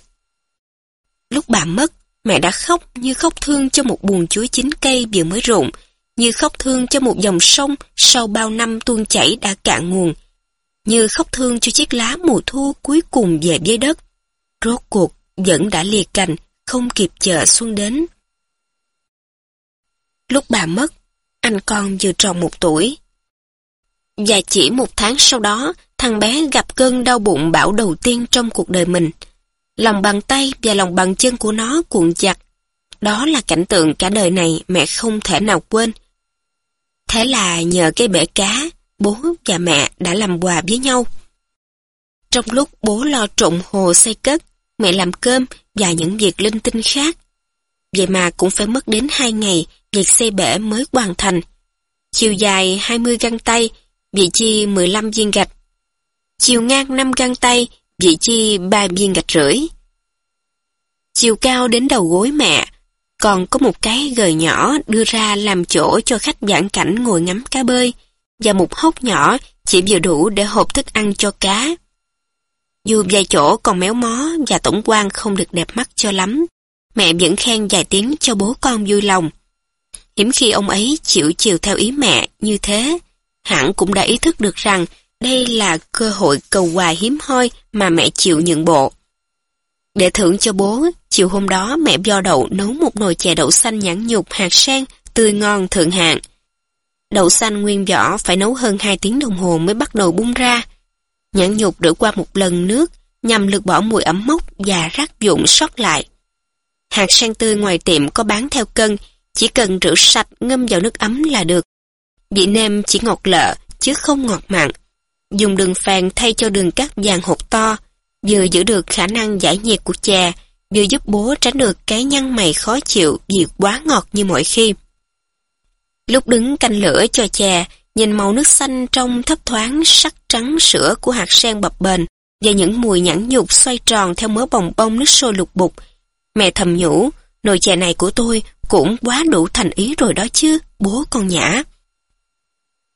Lúc bà mất, mẹ đã khóc như khóc thương cho một buồn chuối chín cây vừa mới rụng, như khóc thương cho một dòng sông sau bao năm tuôn chảy đã cạn nguồn, như khóc thương cho chiếc lá mùa thu cuối cùng về dưới đất. Rốt cuộc vẫn đã liệt cành, không kịp chờ xuân đến. Lúc bà mất, anh con vừa tròn một tuổi. Và chỉ một tháng sau đó, thằng bé gặp cơn đau bụng bão đầu tiên trong cuộc đời mình. Lòng bàn tay và lòng bàn chân của nó cuộn chặt. Đó là cảnh tượng cả đời này mẹ không thể nào quên. Thế là nhờ cái bể cá, bố và mẹ đã làm quà với nhau. Trong lúc bố lo trộn hồ xây cất, mẹ làm cơm và những việc linh tinh khác. Vậy mà cũng phải mất đến hai ngày việc xây bể mới hoàn thành. Chiều dài 20 găng tay, vị chi 15 viên gạch. Chiều ngang 5 găng tay, vị chi ba viên gạch rưỡi. Chiều cao đến đầu gối mẹ, còn có một cái gời nhỏ đưa ra làm chỗ cho khách giãn cảnh ngồi ngắm cá bơi, và một hốc nhỏ chỉ vừa đủ để hộp thức ăn cho cá. Dù vài chỗ còn méo mó và tổng quan không được đẹp mắt cho lắm, mẹ vẫn khen vài tiếng cho bố con vui lòng. Hiếm khi ông ấy chịu chiều theo ý mẹ như thế, hẳn cũng đã ý thức được rằng đây là cơ hội cầu quà hiếm hoi mà mẹ chịu nhượng bộ. Để thưởng cho bố, chiều hôm đó mẹ do đậu nấu một nồi chè đậu xanh nhãn nhục hạt sen, tươi ngon thượng hạng. Đậu xanh nguyên vỏ phải nấu hơn 2 tiếng đồng hồ mới bắt đầu bung ra. Nhãn nhục rửa qua một lần nước nhằm lược bỏ mùi ẩm mốc và rác dụng sót lại. Hạt sen tươi ngoài tiệm có bán theo cân, chỉ cần rửa sạch ngâm vào nước ấm là được. Vị nêm chỉ ngọt lợ, chứ không ngọt mặn. Dùng đường phèn thay cho đường cắt vàng hộp to, vừa giữ được khả năng giải nhiệt của chè, vừa giúp bố tránh được cái nhăn mày khó chịu vì quá ngọt như mọi khi. Lúc đứng canh lửa cho chè, nhìn màu nước xanh trong thấp thoáng sắc trắng sữa của hạt sen bập bềnh và những mùi nhẵn nhục xoay tròn theo mớ bồng bông nước sôi lục bục. Mẹ thầm nhủ, nồi chè này của tôi cũng quá đủ thành ý rồi đó chứ, bố con nhã.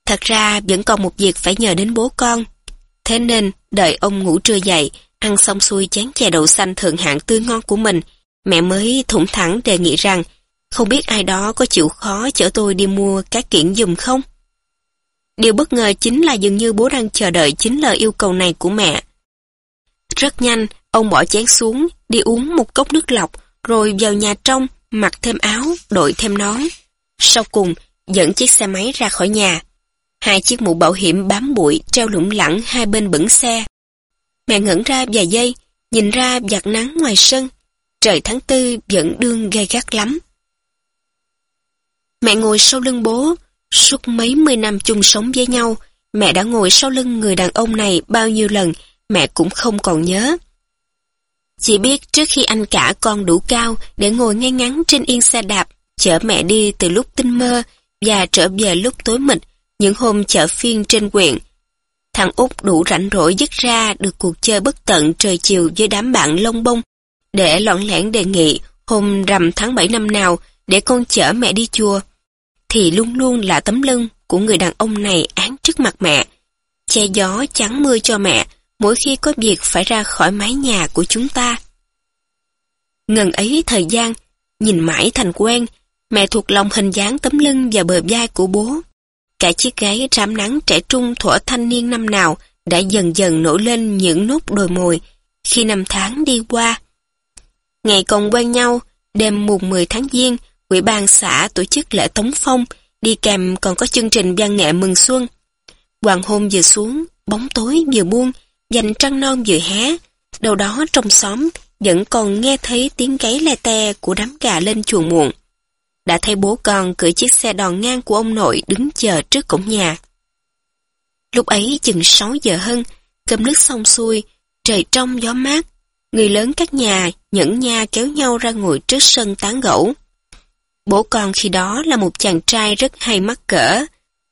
Thật ra vẫn còn một việc phải nhờ đến bố con. Thế nên, đợi ông ngủ trưa dậy, ăn xong xuôi chén chè đậu xanh thượng hạng tươi ngon của mình, mẹ mới thủng thẳng đề nghị rằng, không biết ai đó có chịu khó chở tôi đi mua các kiện dùng không? Điều bất ngờ chính là dường như bố đang chờ đợi chính lời yêu cầu này của mẹ. Rất nhanh, ông bỏ chén xuống, đi uống một cốc nước lọc, rồi vào nhà trong, mặc thêm áo, đội thêm nón. Sau cùng, dẫn chiếc xe máy ra khỏi nhà. Hai chiếc mũ bảo hiểm bám bụi treo lủng lẳng hai bên bửng xe. Mẹ ngẩn ra vài giây, nhìn ra giặt nắng ngoài sân. Trời tháng tư vẫn đương gay gắt lắm. Mẹ ngồi sau lưng bố, suốt mấy mươi năm chung sống với nhau, mẹ đã ngồi sau lưng người đàn ông này bao nhiêu lần, mẹ cũng không còn nhớ. Chỉ biết trước khi anh cả con đủ cao để ngồi ngay ngắn trên yên xe đạp, chở mẹ đi từ lúc tinh mơ và trở về lúc tối mịt, những hôm chợ phiên trên quyện. Thằng út đủ rảnh rỗi dứt ra được cuộc chơi bất tận trời chiều với đám bạn lông bông, để lọn lẻn đề nghị hôm rằm tháng 7 năm nào để con chở mẹ đi chùa, thì luôn luôn là tấm lưng của người đàn ông này án trước mặt mẹ, che gió chắn mưa cho mẹ, mỗi khi có việc phải ra khỏi mái nhà của chúng ta. Ngần ấy thời gian, nhìn mãi thành quen, mẹ thuộc lòng hình dáng tấm lưng và bờ vai của bố. Cả chiếc gáy rám nắng trẻ trung thuở thanh niên năm nào đã dần dần nổi lên những nốt đồi mồi khi năm tháng đi qua. Ngày còn quen nhau, đêm mùng 10 tháng Giêng, Ủy ban xã tổ chức lễ tống phong, đi kèm còn có chương trình văn nghệ mừng xuân. Hoàng hôn vừa xuống, bóng tối vừa buông, dành trăng non vừa hé. Đầu đó trong xóm vẫn còn nghe thấy tiếng gáy le te của đám gà lên chuồng muộn. Đã thấy bố con cưỡi chiếc xe đòn ngang của ông nội đứng chờ trước cổng nhà. Lúc ấy chừng 6 giờ hơn, cơm nước xong xuôi, trời trong gió mát. Người lớn các nhà nhẫn nha kéo nhau ra ngồi trước sân tán gẫu. Bố con khi đó là một chàng trai rất hay mắc cỡ,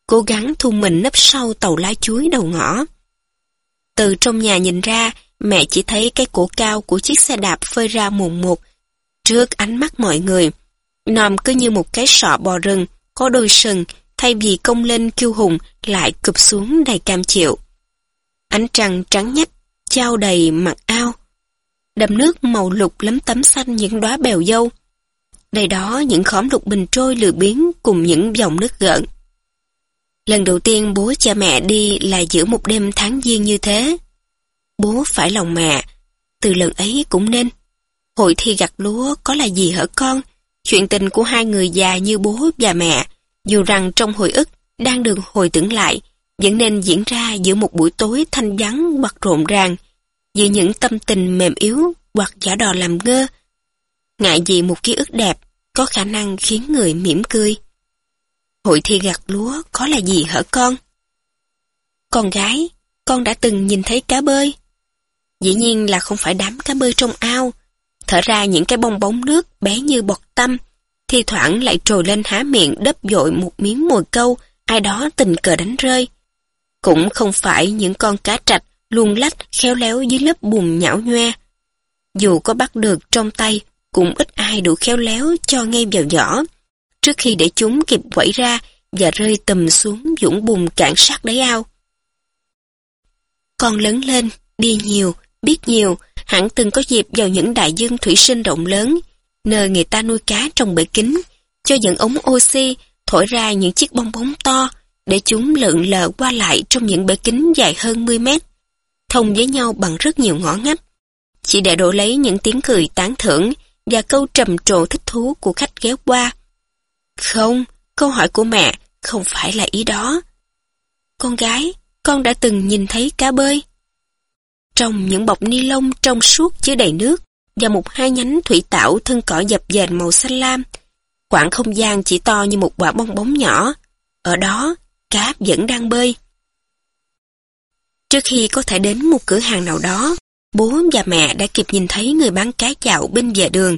cố gắng thu mình nấp sau tàu lá chuối đầu ngõ. Từ trong nhà nhìn ra, mẹ chỉ thấy cái cổ cao của chiếc xe đạp phơi ra mùng một, trước ánh mắt mọi người. Nòm cứ như một cái sọ bò rừng, có đôi sừng, thay vì công lên kiêu hùng, lại cụp xuống đầy cam chịu. Ánh trăng trắng nhách, trao đầy mặt ao. Đầm nước màu lục lấm tấm xanh những đóa bèo dâu. Đây đó những khóm lục bình trôi lừa biến cùng những dòng nước gợn. Lần đầu tiên bố cha mẹ đi là giữa một đêm tháng giêng như thế. Bố phải lòng mẹ, từ lần ấy cũng nên. Hội thi gặt lúa có là gì hở con? Chuyện tình của hai người già như bố và mẹ, dù rằng trong hồi ức đang được hồi tưởng lại, vẫn nên diễn ra giữa một buổi tối thanh vắng hoặc rộn ràng, giữa những tâm tình mềm yếu hoặc giả đò làm ngơ. Ngại gì một ký ức đẹp có khả năng khiến người mỉm cười. Hội thi gặt lúa có là gì hở con? Con gái, con đã từng nhìn thấy cá bơi. Dĩ nhiên là không phải đám cá bơi trong ao. Thở ra những cái bong bóng nước bé như bọt tâm, thi thoảng lại trồi lên há miệng đớp dội một miếng mồi câu, ai đó tình cờ đánh rơi. Cũng không phải những con cá trạch luồn lách khéo léo dưới lớp bùn nhão nhoe. Dù có bắt được trong tay, cũng ít ai đủ khéo léo cho ngay vào giỏ trước khi để chúng kịp quẩy ra và rơi tầm xuống dũng bùn cạn sát đáy ao. Con lớn lên, đi nhiều, biết nhiều, hẳn từng có dịp vào những đại dương thủy sinh rộng lớn, nơi người ta nuôi cá trong bể kính, cho dẫn ống oxy thổi ra những chiếc bong bóng to, để chúng lượn lờ qua lại trong những bể kính dài hơn 10 mét, thông với nhau bằng rất nhiều ngõ ngách, chỉ để đổ lấy những tiếng cười tán thưởng và câu trầm trồ thích thú của khách ghé qua. Không, câu hỏi của mẹ không phải là ý đó. Con gái, con đã từng nhìn thấy cá bơi. Trong những bọc ni lông trong suốt chứa đầy nước và một hai nhánh thủy tảo thân cỏ dập dềnh màu xanh lam, khoảng không gian chỉ to như một quả bong bóng nhỏ. Ở đó, cá vẫn đang bơi. Trước khi có thể đến một cửa hàng nào đó, bố và mẹ đã kịp nhìn thấy người bán cá chạo bên vệ đường.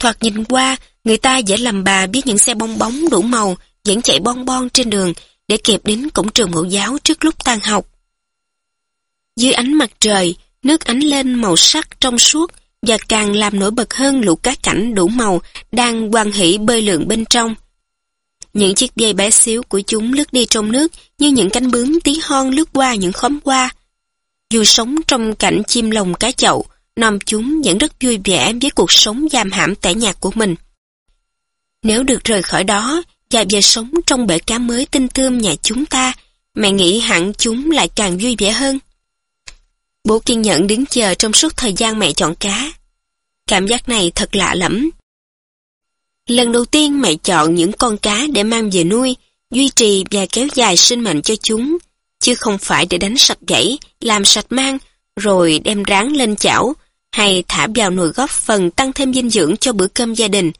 Thoạt nhìn qua, người ta dễ làm bà biết những xe bong bóng đủ màu vẫn chạy bon bon trên đường để kịp đến cổng trường mẫu giáo trước lúc tan học. Dưới ánh mặt trời, nước ánh lên màu sắc trong suốt và càng làm nổi bật hơn lũ cá cảnh đủ màu đang quan hỷ bơi lượn bên trong. Những chiếc dây bé xíu của chúng lướt đi trong nước như những cánh bướm tí hon lướt qua những khóm hoa. Dù sống trong cảnh chim lồng cá chậu, nom chúng vẫn rất vui vẻ với cuộc sống giam hãm tẻ nhạt của mình. Nếu được rời khỏi đó và về sống trong bể cá mới tinh tươm nhà chúng ta, mẹ nghĩ hẳn chúng lại càng vui vẻ hơn. Bố kiên nhẫn đứng chờ trong suốt thời gian mẹ chọn cá. Cảm giác này thật lạ lẫm Lần đầu tiên mẹ chọn những con cá để mang về nuôi, duy trì và kéo dài sinh mệnh cho chúng, chứ không phải để đánh sạch gãy, làm sạch mang, rồi đem rán lên chảo, hay thả vào nồi góp phần tăng thêm dinh dưỡng cho bữa cơm gia đình.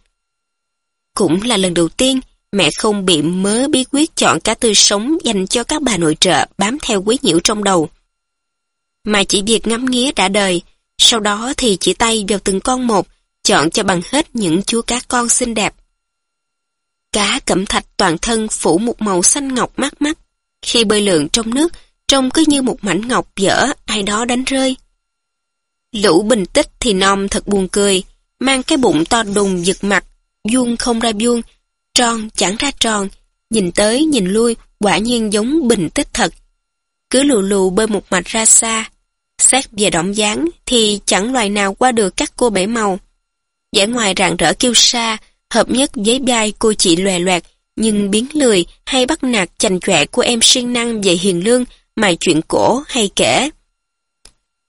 Cũng là lần đầu tiên mẹ không bị mớ bí quyết chọn cá tươi sống dành cho các bà nội trợ bám theo quý nhiễu trong đầu. Mà chỉ việc ngắm nghía đã đời, sau đó thì chỉ tay vào từng con một, chọn cho bằng hết những chú cá con xinh đẹp. Cá cẩm thạch toàn thân phủ một màu xanh ngọc mát mắt. Khi bơi lượn trong nước, trông cứ như một mảnh ngọc dở ai đó đánh rơi. Lũ bình tích thì non thật buồn cười, mang cái bụng to đùng giật mặt, vuông không ra vuông, tròn chẳng ra tròn, nhìn tới nhìn lui quả nhiên giống bình tích thật. Cứ lù lù bơi một mạch ra xa, xét về động dáng thì chẳng loài nào qua được các cô bảy màu. Vẻ ngoài rạng rỡ kiêu sa, hợp nhất với vai cô chị lòe loẹt, nhưng biến lười hay bắt nạt chành chọe của em siêng năng về hiền lương, mài chuyện cổ hay kể.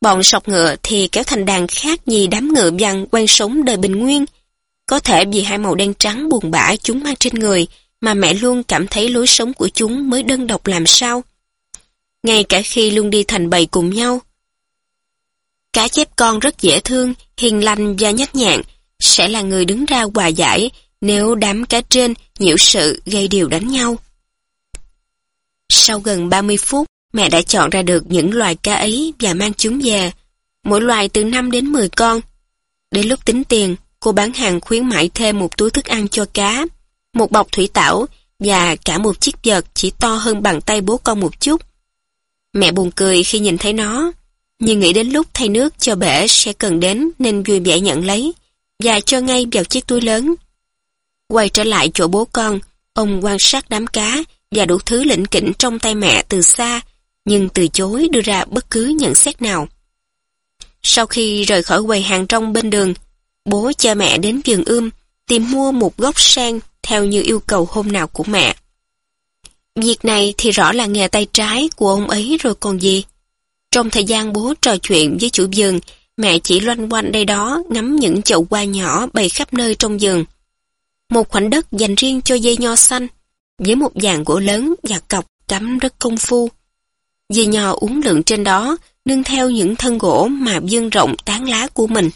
Bọn sọc ngựa thì kéo thành đàn khác gì đám ngựa vằn quen sống đời bình nguyên. Có thể vì hai màu đen trắng buồn bã chúng mang trên người, mà mẹ luôn cảm thấy lối sống của chúng mới đơn độc làm sao. Ngay cả khi luôn đi thành bầy cùng nhau. Cá chép con rất dễ thương, hiền lành và nhát nhạn, sẽ là người đứng ra hòa giải nếu đám cá trên nhiễu sự gây điều đánh nhau. Sau gần 30 phút, mẹ đã chọn ra được những loài cá ấy và mang chúng về, mỗi loài từ 5 đến 10 con. Đến lúc tính tiền, cô bán hàng khuyến mãi thêm một túi thức ăn cho cá, một bọc thủy tảo và cả một chiếc vợt chỉ to hơn bằng tay bố con một chút. Mẹ buồn cười khi nhìn thấy nó, nhưng nghĩ đến lúc thay nước cho bể sẽ cần đến nên vui vẻ nhận lấy và cho ngay vào chiếc túi lớn. Quay trở lại chỗ bố con, ông quan sát đám cá và đủ thứ lĩnh kỉnh trong tay mẹ từ xa, nhưng từ chối đưa ra bất cứ nhận xét nào. Sau khi rời khỏi quầy hàng trong bên đường, bố cha mẹ đến vườn ươm, tìm mua một gốc sen theo như yêu cầu hôm nào của mẹ. Việc này thì rõ là nghề tay trái của ông ấy rồi còn gì. Trong thời gian bố trò chuyện với chủ vườn, mẹ chỉ loanh quanh đây đó ngắm những chậu hoa nhỏ bày khắp nơi trong vườn. Một khoảnh đất dành riêng cho dây nho xanh, với một dàn gỗ lớn và cọc cắm rất công phu. Dây nho uống lượng trên đó, nương theo những thân gỗ mà dương rộng tán lá của mình.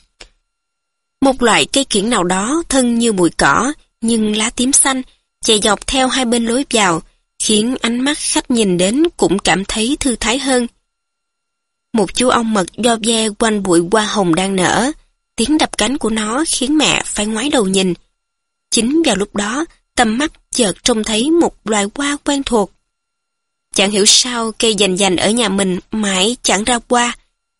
Một loại cây kiển nào đó thân như bụi cỏ, nhưng lá tím xanh, chạy dọc theo hai bên lối vào, khiến ánh mắt khách nhìn đến cũng cảm thấy thư thái hơn. Một chú ong mật do ve quanh bụi hoa hồng đang nở, tiếng đập cánh của nó khiến mẹ phải ngoái đầu nhìn. Chính vào lúc đó, tầm mắt chợt trông thấy một loài hoa quen thuộc. Chẳng hiểu sao cây dành dành ở nhà mình mãi chẳng ra hoa.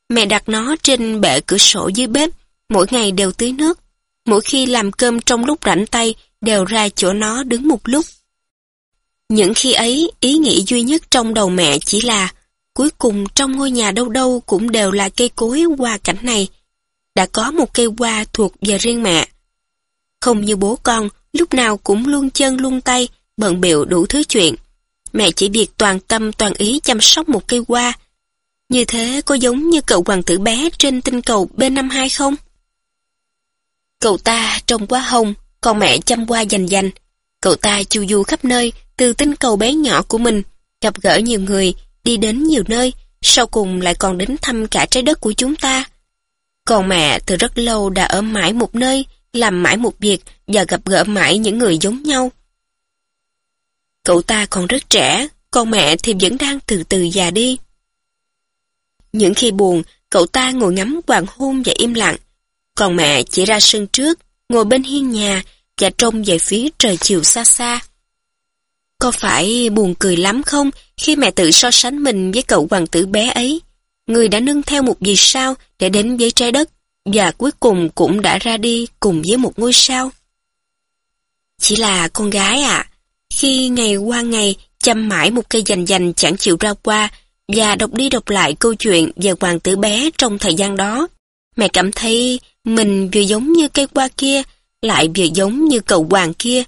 Mẹ đặt nó trên bệ cửa sổ dưới bếp, mỗi ngày đều tưới nước. Mỗi khi làm cơm trong lúc rảnh tay, đều ra chỗ nó đứng một lúc. Những khi ấy, ý nghĩ duy nhất trong đầu mẹ chỉ là cuối cùng trong ngôi nhà đâu đâu cũng đều là cây cối hoa cảnh này. Đã có một cây hoa thuộc về riêng mẹ. Không như bố con, lúc nào cũng luôn chân luôn tay, bận biệu đủ thứ chuyện. Mẹ chỉ việc toàn tâm toàn ý chăm sóc một cây hoa. Như thế có giống như cậu hoàng tử bé trên tinh cầu B52 không? Cậu ta trông quá hồng, còn mẹ chăm hoa dành dành. Cậu ta chu du khắp nơi, từ tinh cầu bé nhỏ của mình, gặp gỡ nhiều người, đi đến nhiều nơi, sau cùng lại còn đến thăm cả trái đất của chúng ta. Còn mẹ từ rất lâu đã ở mãi một nơi, làm mãi một việc và gặp gỡ mãi những người giống nhau. Cậu ta còn rất trẻ, còn mẹ thì vẫn đang từ từ già đi. Những khi buồn, cậu ta ngồi ngắm hoàng hôn và im lặng. Còn mẹ chỉ ra sân trước, ngồi bên hiên nhà và trông về phía trời chiều xa xa. Có phải buồn cười lắm không khi mẹ tự so sánh mình với cậu hoàng tử bé ấy? Người đã nâng theo một vì sao để đến với trái đất và cuối cùng cũng đã ra đi cùng với một ngôi sao. Chỉ là con gái ạ, à, khi ngày qua ngày chăm mãi một cây dành dành chẳng chịu ra qua và đọc đi đọc lại câu chuyện về hoàng tử bé trong thời gian đó, mẹ cảm thấy mình vừa giống như cây hoa kia, lại vừa giống như cậu hoàng kia,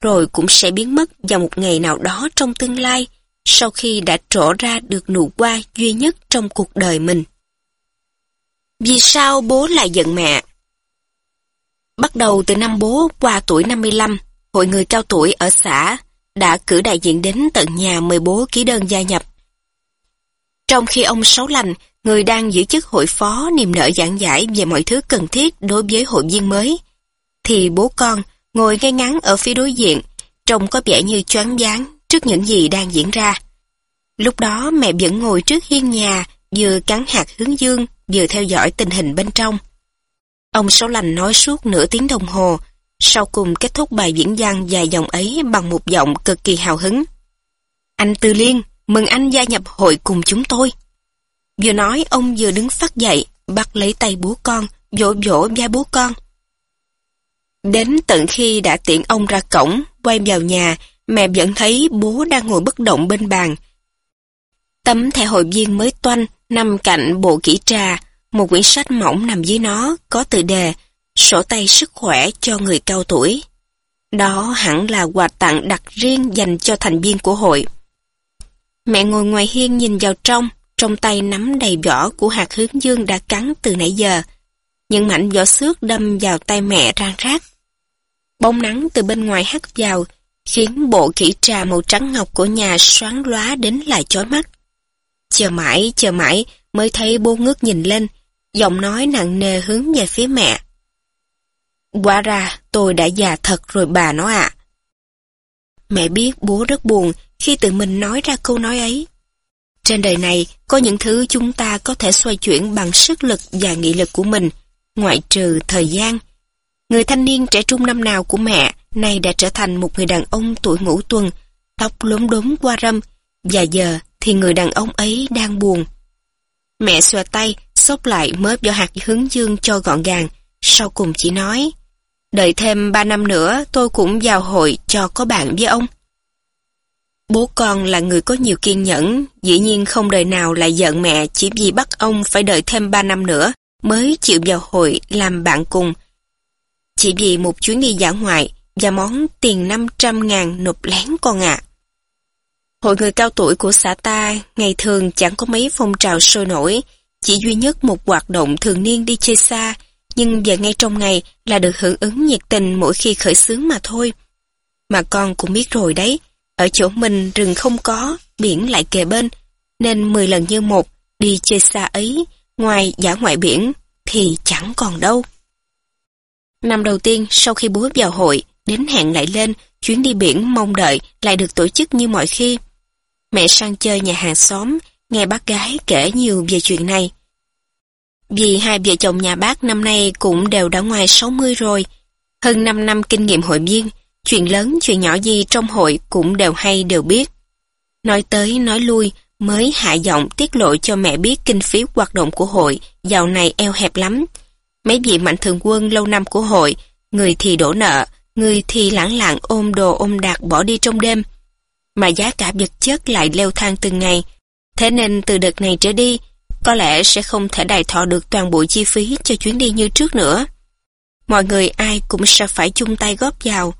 rồi cũng sẽ biến mất vào một ngày nào đó trong tương lai, sau khi đã trổ ra được nụ hoa duy nhất trong cuộc đời mình. Vì sao bố lại giận mẹ? Bắt đầu từ năm bố qua tuổi 55, hội người cao tuổi ở xã đã cử đại diện đến tận nhà mời bố ký đơn gia nhập. Trong khi ông Sáu Lành, người đang giữ chức hội phó niềm nở giảng giải về mọi thứ cần thiết đối với hội viên mới, thì bố con ngồi ngay ngắn ở phía đối diện, trông có vẻ như choáng váng trước những gì đang diễn ra. Lúc đó mẹ vẫn ngồi trước hiên nhà, vừa cắn hạt hướng dương, vừa theo dõi tình hình bên trong. Ông Sáu Lành nói suốt nửa tiếng đồng hồ, sau cùng kết thúc bài diễn văn dài dòng ấy bằng một giọng cực kỳ hào hứng. Anh Tư Liên, mừng anh gia nhập hội cùng chúng tôi. Vừa nói ông vừa đứng phát dậy, bắt lấy tay bố con, vỗ vỗ vai bố con. Đến tận khi đã tiện ông ra cổng, quay vào nhà, mẹ vẫn thấy bố đang ngồi bất động bên bàn. Tấm thẻ hội viên mới toanh, nằm cạnh bộ kỹ trà, một quyển sách mỏng nằm dưới nó, có tự đề sổ tay sức khỏe cho người cao tuổi. Đó hẳn là quà tặng đặc riêng dành cho thành viên của hội. Mẹ ngồi ngoài hiên nhìn vào trong, trong tay nắm đầy vỏ của hạt hướng dương đã cắn từ nãy giờ. Những mảnh vỏ xước đâm vào tay mẹ rang rác. Bóng nắng từ bên ngoài hắt vào, khiến bộ kỹ trà màu trắng ngọc của nhà xoáng lóa đến lại chói mắt. Chờ mãi, chờ mãi, mới thấy bố ngước nhìn lên, giọng nói nặng nề hướng về phía mẹ. Quả ra tôi đã già thật rồi bà nó ạ. Mẹ biết bố rất buồn khi tự mình nói ra câu nói ấy. Trên đời này có những thứ chúng ta có thể xoay chuyển bằng sức lực và nghị lực của mình, ngoại trừ thời gian. Người thanh niên trẻ trung năm nào của mẹ nay đã trở thành một người đàn ông tuổi ngũ tuần, tóc lốm đốm qua râm, và giờ thì người đàn ông ấy đang buồn. Mẹ xòe tay, xốc lại mớp vào hạt hướng dương cho gọn gàng, sau cùng chỉ nói, đợi thêm ba năm nữa tôi cũng vào hội cho có bạn với ông. Bố con là người có nhiều kiên nhẫn, dĩ nhiên không đời nào lại giận mẹ chỉ vì bắt ông phải đợi thêm ba năm nữa mới chịu vào hội làm bạn cùng. Chỉ vì một chuyến đi dã ngoại và món tiền 500 ngàn nộp lén con ạ. Hội người cao tuổi của xã ta ngày thường chẳng có mấy phong trào sôi nổi, chỉ duy nhất một hoạt động thường niên đi chơi xa, nhưng giờ ngay trong ngày là được hưởng ứng nhiệt tình mỗi khi khởi xướng mà thôi. Mà con cũng biết rồi đấy, ở chỗ mình rừng không có, biển lại kề bên, nên 10 lần như một, đi chơi xa ấy, ngoài giả ngoại biển, thì chẳng còn đâu. Năm đầu tiên sau khi bố vào hội, đến hẹn lại lên, chuyến đi biển mong đợi lại được tổ chức như mọi khi. Mẹ sang chơi nhà hàng xóm, nghe bác gái kể nhiều về chuyện này. Vì hai vợ chồng nhà bác năm nay cũng đều đã ngoài 60 rồi, hơn 5 năm kinh nghiệm hội viên, chuyện lớn chuyện nhỏ gì trong hội cũng đều hay đều biết. Nói tới nói lui mới hạ giọng tiết lộ cho mẹ biết kinh phí hoạt động của hội dạo này eo hẹp lắm. Mấy vị mạnh thường quân lâu năm của hội, người thì đổ nợ, người thì lãng lặng ôm đồ ôm đạt bỏ đi trong đêm. Mà giá cả vật chất lại leo thang từng ngày. Thế nên từ đợt này trở đi, có lẽ sẽ không thể đài thọ được toàn bộ chi phí cho chuyến đi như trước nữa. Mọi người ai cũng sẽ phải chung tay góp vào.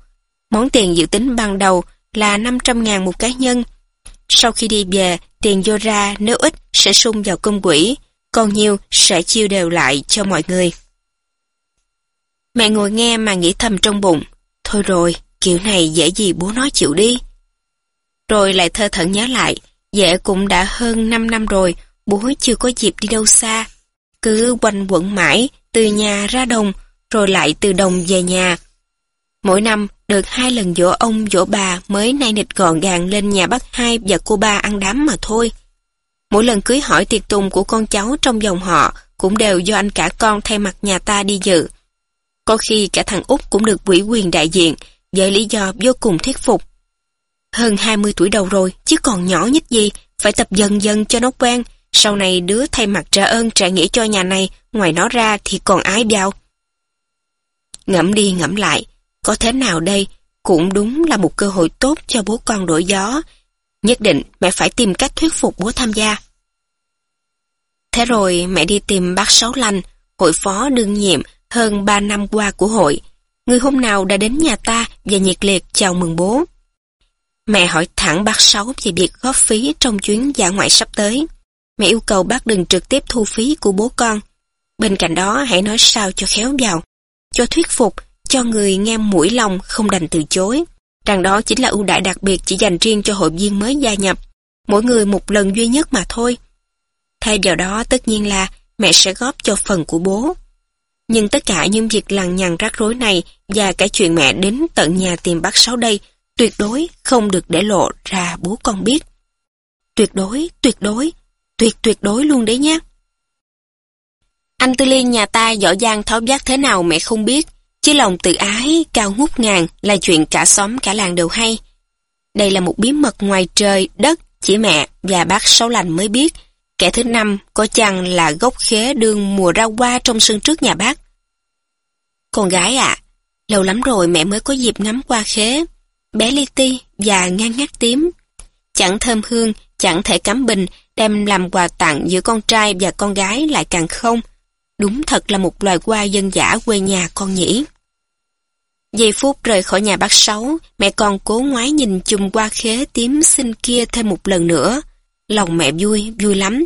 Món tiền dự tính ban đầu là 500 ngàn một cá nhân. Sau khi đi về, tiền vô ra nếu ít sẽ sung vào công quỹ, còn nhiều sẽ chia đều lại cho mọi người. Mẹ ngồi nghe mà nghĩ thầm trong bụng, thôi rồi, kiểu này dễ gì bố nói chịu đi. Rồi lại thơ thẩn nhớ lại, dễ cũng đã hơn 5 năm rồi, bố chưa có dịp đi đâu xa. Cứ quanh quẩn mãi, từ nhà ra đồng, rồi lại từ đồng về nhà. Mỗi năm, được hai lần dỗ ông dỗ bà mới nay nịch gọn gàng lên nhà bác hai và cô ba ăn đám mà thôi. Mỗi lần cưới hỏi tiệc tùng của con cháu trong dòng họ cũng đều do anh cả con thay mặt nhà ta đi dự. Có khi cả thằng út cũng được quỹ quyền đại diện, với lý do vô cùng thuyết phục. Hơn 20 tuổi đầu rồi, chứ còn nhỏ nhất gì, phải tập dần dần cho nó quen. Sau này đứa thay mặt trả ơn trả nghĩa cho nhà này, ngoài nó ra thì còn ai bao. Ngẫm đi ngẫm lại, có thế nào đây, cũng đúng là một cơ hội tốt cho bố con đổi gió. Nhất định mẹ phải tìm cách thuyết phục bố tham gia. Thế rồi mẹ đi tìm bác Sáu Lanh, hội phó đương nhiệm hơn 3 năm qua của hội. Người hôm nào đã đến nhà ta và nhiệt liệt chào mừng bố. Mẹ hỏi thẳng bác Sáu về việc góp phí trong chuyến giả ngoại sắp tới. Mẹ yêu cầu bác đừng trực tiếp thu phí của bố con. Bên cạnh đó hãy nói sao cho khéo vào, cho thuyết phục, cho người nghe mũi lòng không đành từ chối. Rằng đó chính là ưu đãi đặc biệt chỉ dành riêng cho hội viên mới gia nhập. Mỗi người một lần duy nhất mà thôi. Thay vào đó tất nhiên là mẹ sẽ góp cho phần của bố. Nhưng tất cả những việc lằng nhằng rắc rối này và cả chuyện mẹ đến tận nhà tìm bác Sáu đây tuyệt đối không được để lộ ra bố con biết. Tuyệt đối, tuyệt đối, tuyệt tuyệt đối luôn đấy nhé. Anh Tư Liên nhà ta giỏi giang tháo giác thế nào mẹ không biết, chứ lòng tự ái cao ngút ngàn là chuyện cả xóm cả làng đều hay. Đây là một bí mật ngoài trời, đất, chỉ mẹ và bác Sáu Lành mới biết, Kẻ thứ năm có chăng là gốc khế đương mùa ra hoa trong sân trước nhà bác. Con gái ạ, lâu lắm rồi mẹ mới có dịp ngắm qua khế, bé li ti và ngang ngắt tím. Chẳng thơm hương, chẳng thể cắm bình, đem làm quà tặng giữa con trai và con gái lại càng không. Đúng thật là một loài hoa dân dã quê nhà con nhỉ. Giây phút rời khỏi nhà bác Sáu, mẹ con cố ngoái nhìn chùm qua khế tím xinh kia thêm một lần nữa. Lòng mẹ vui, vui lắm.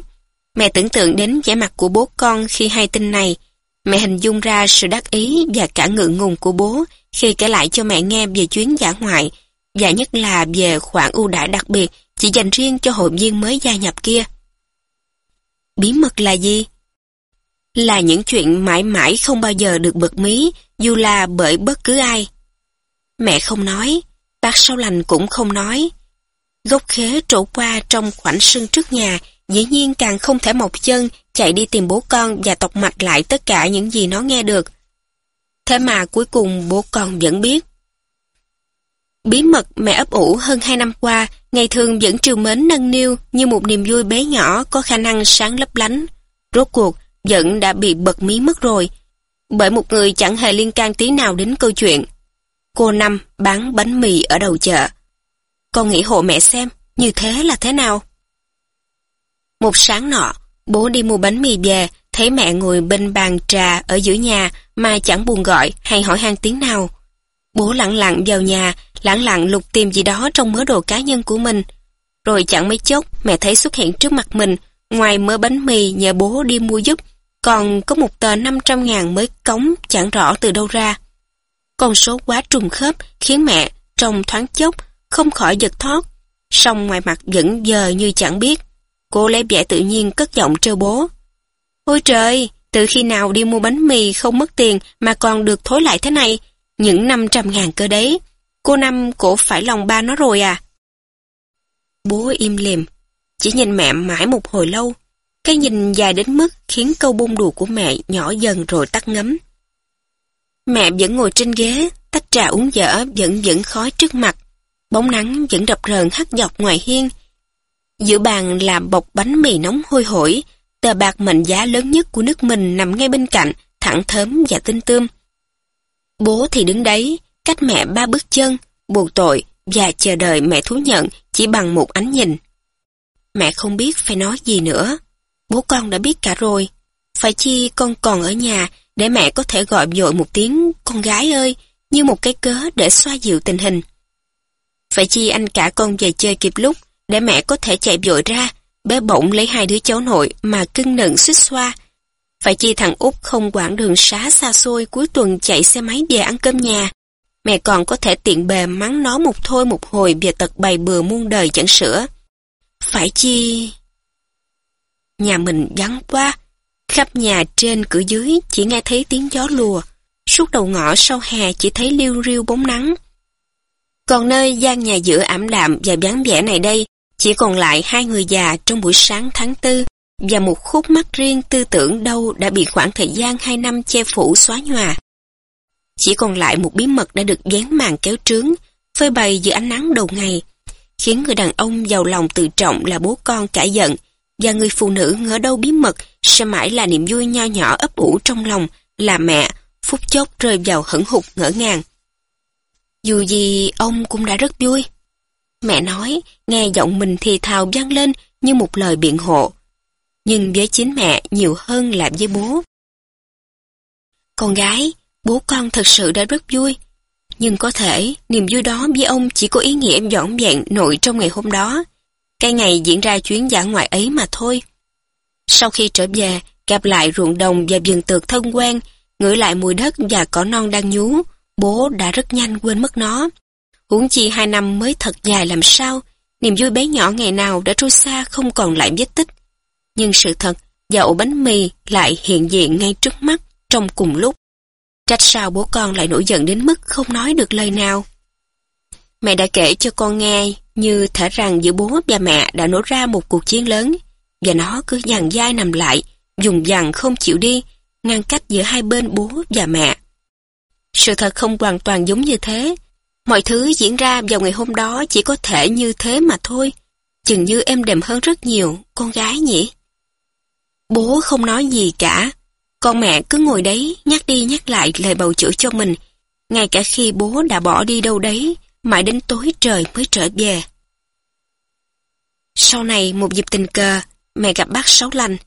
Mẹ tưởng tượng đến vẻ mặt của bố con khi hay tin này. Mẹ hình dung ra sự đắc ý và cả ngượng ngùng của bố khi kể lại cho mẹ nghe về chuyến giả ngoại, và nhất là về khoản ưu đãi đặc biệt chỉ dành riêng cho hội viên mới gia nhập kia. Bí mật là gì? Là những chuyện mãi mãi không bao giờ được bật mí, dù là bởi bất cứ ai. Mẹ không nói, bác sau lành cũng không nói. Gốc khế trổ qua trong khoảnh sân trước nhà, dĩ nhiên càng không thể mọc chân, chạy đi tìm bố con và tọc mạch lại tất cả những gì nó nghe được. Thế mà cuối cùng bố con vẫn biết. Bí mật mẹ ấp ủ hơn hai năm qua, ngày thường vẫn triều mến nâng niu như một niềm vui bé nhỏ có khả năng sáng lấp lánh. Rốt cuộc, vẫn đã bị bật mí mất rồi, bởi một người chẳng hề liên can tí nào đến câu chuyện. Cô Năm bán bánh mì ở đầu chợ. Con nghĩ hộ mẹ xem, như thế là thế nào? Một sáng nọ, bố đi mua bánh mì về, thấy mẹ ngồi bên bàn trà ở giữa nhà mà chẳng buồn gọi hay hỏi han tiếng nào. Bố lặng lặng vào nhà, lặng lặng lục tìm gì đó trong mớ đồ cá nhân của mình. Rồi chẳng mấy chốc, mẹ thấy xuất hiện trước mặt mình, ngoài mớ bánh mì nhờ bố đi mua giúp, còn có một tờ 500 ngàn mới cống chẳng rõ từ đâu ra. Con số quá trùng khớp khiến mẹ trong thoáng chốc không khỏi giật thoát, song ngoài mặt vẫn giờ như chẳng biết. Cô lấy vẻ tự nhiên cất giọng trêu bố. Ôi trời, từ khi nào đi mua bánh mì không mất tiền mà còn được thối lại thế này, những 500 ngàn cơ đấy. Cô Năm cổ phải lòng ba nó rồi à? Bố im lìm, chỉ nhìn mẹ mãi một hồi lâu. Cái nhìn dài đến mức khiến câu bông đùa của mẹ nhỏ dần rồi tắt ngấm. Mẹ vẫn ngồi trên ghế, tách trà uống dở vẫn vẫn khói trước mặt. Bóng nắng vẫn đập rờn hắt dọc ngoài hiên. Giữa bàn là bọc bánh mì nóng hôi hổi, tờ bạc mệnh giá lớn nhất của nước mình nằm ngay bên cạnh, thẳng thớm và tinh tươm. Bố thì đứng đấy, cách mẹ ba bước chân, buộc tội và chờ đợi mẹ thú nhận chỉ bằng một ánh nhìn. Mẹ không biết phải nói gì nữa. Bố con đã biết cả rồi. Phải chi con còn ở nhà để mẹ có thể gọi dội một tiếng con gái ơi, như một cái cớ để xoa dịu tình hình. Phải chi anh cả con về chơi kịp lúc, để mẹ có thể chạy vội ra, bé bỗng lấy hai đứa cháu nội mà cưng nựng xích xoa. Phải chi thằng út không quãng đường xá xa xôi cuối tuần chạy xe máy về ăn cơm nhà. Mẹ còn có thể tiện bề mắng nó một thôi một hồi về tật bày bừa muôn đời chẳng sữa. Phải chi... Nhà mình vắng quá, khắp nhà trên cửa dưới chỉ nghe thấy tiếng gió lùa, suốt đầu ngõ sau hè chỉ thấy liêu riêu bóng nắng. Còn nơi gian nhà giữa ảm đạm và vắng vẻ này đây, Chỉ còn lại hai người già trong buổi sáng tháng tư và một khúc mắt riêng tư tưởng đâu đã bị khoảng thời gian hai năm che phủ xóa nhòa. Chỉ còn lại một bí mật đã được dán màn kéo trướng, phơi bày giữa ánh nắng đầu ngày, khiến người đàn ông giàu lòng tự trọng là bố con cãi giận, và người phụ nữ ngỡ đâu bí mật sẽ mãi là niềm vui nho nhỏ ấp ủ trong lòng là mẹ, phút chốc rơi vào hững hụt ngỡ ngàng. Dù gì ông cũng đã rất vui. Mẹ nói, nghe giọng mình thì thào vang lên như một lời biện hộ. Nhưng với chính mẹ nhiều hơn là với bố. Con gái, bố con thật sự đã rất vui. Nhưng có thể niềm vui đó với ông chỉ có ý nghĩa vỏn vẹn nội trong ngày hôm đó. Cái ngày diễn ra chuyến giả ngoại ấy mà thôi. Sau khi trở về, gặp lại ruộng đồng và vườn tược thân quen, ngửi lại mùi đất và cỏ non đang nhú, bố đã rất nhanh quên mất nó. Huống chi hai năm mới thật dài làm sao, niềm vui bé nhỏ ngày nào đã trôi xa không còn lại vết tích. Nhưng sự thật, dậu bánh mì lại hiện diện ngay trước mắt trong cùng lúc. Trách sao bố con lại nổi giận đến mức không nói được lời nào. Mẹ đã kể cho con nghe như thể rằng giữa bố và mẹ đã nổ ra một cuộc chiến lớn và nó cứ dằn dai nằm lại, dùng dằn không chịu đi, ngăn cách giữa hai bên bố và mẹ. Sự thật không hoàn toàn giống như thế. Mọi thứ diễn ra vào ngày hôm đó chỉ có thể như thế mà thôi. Chừng như em đềm hơn rất nhiều, con gái nhỉ? Bố không nói gì cả. Con mẹ cứ ngồi đấy, nhắc đi nhắc lại lời bầu chữa cho mình. Ngay cả khi bố đã bỏ đi đâu đấy, mãi đến tối trời mới trở về. Sau này một dịp tình cờ, mẹ gặp bác Sáu Lành.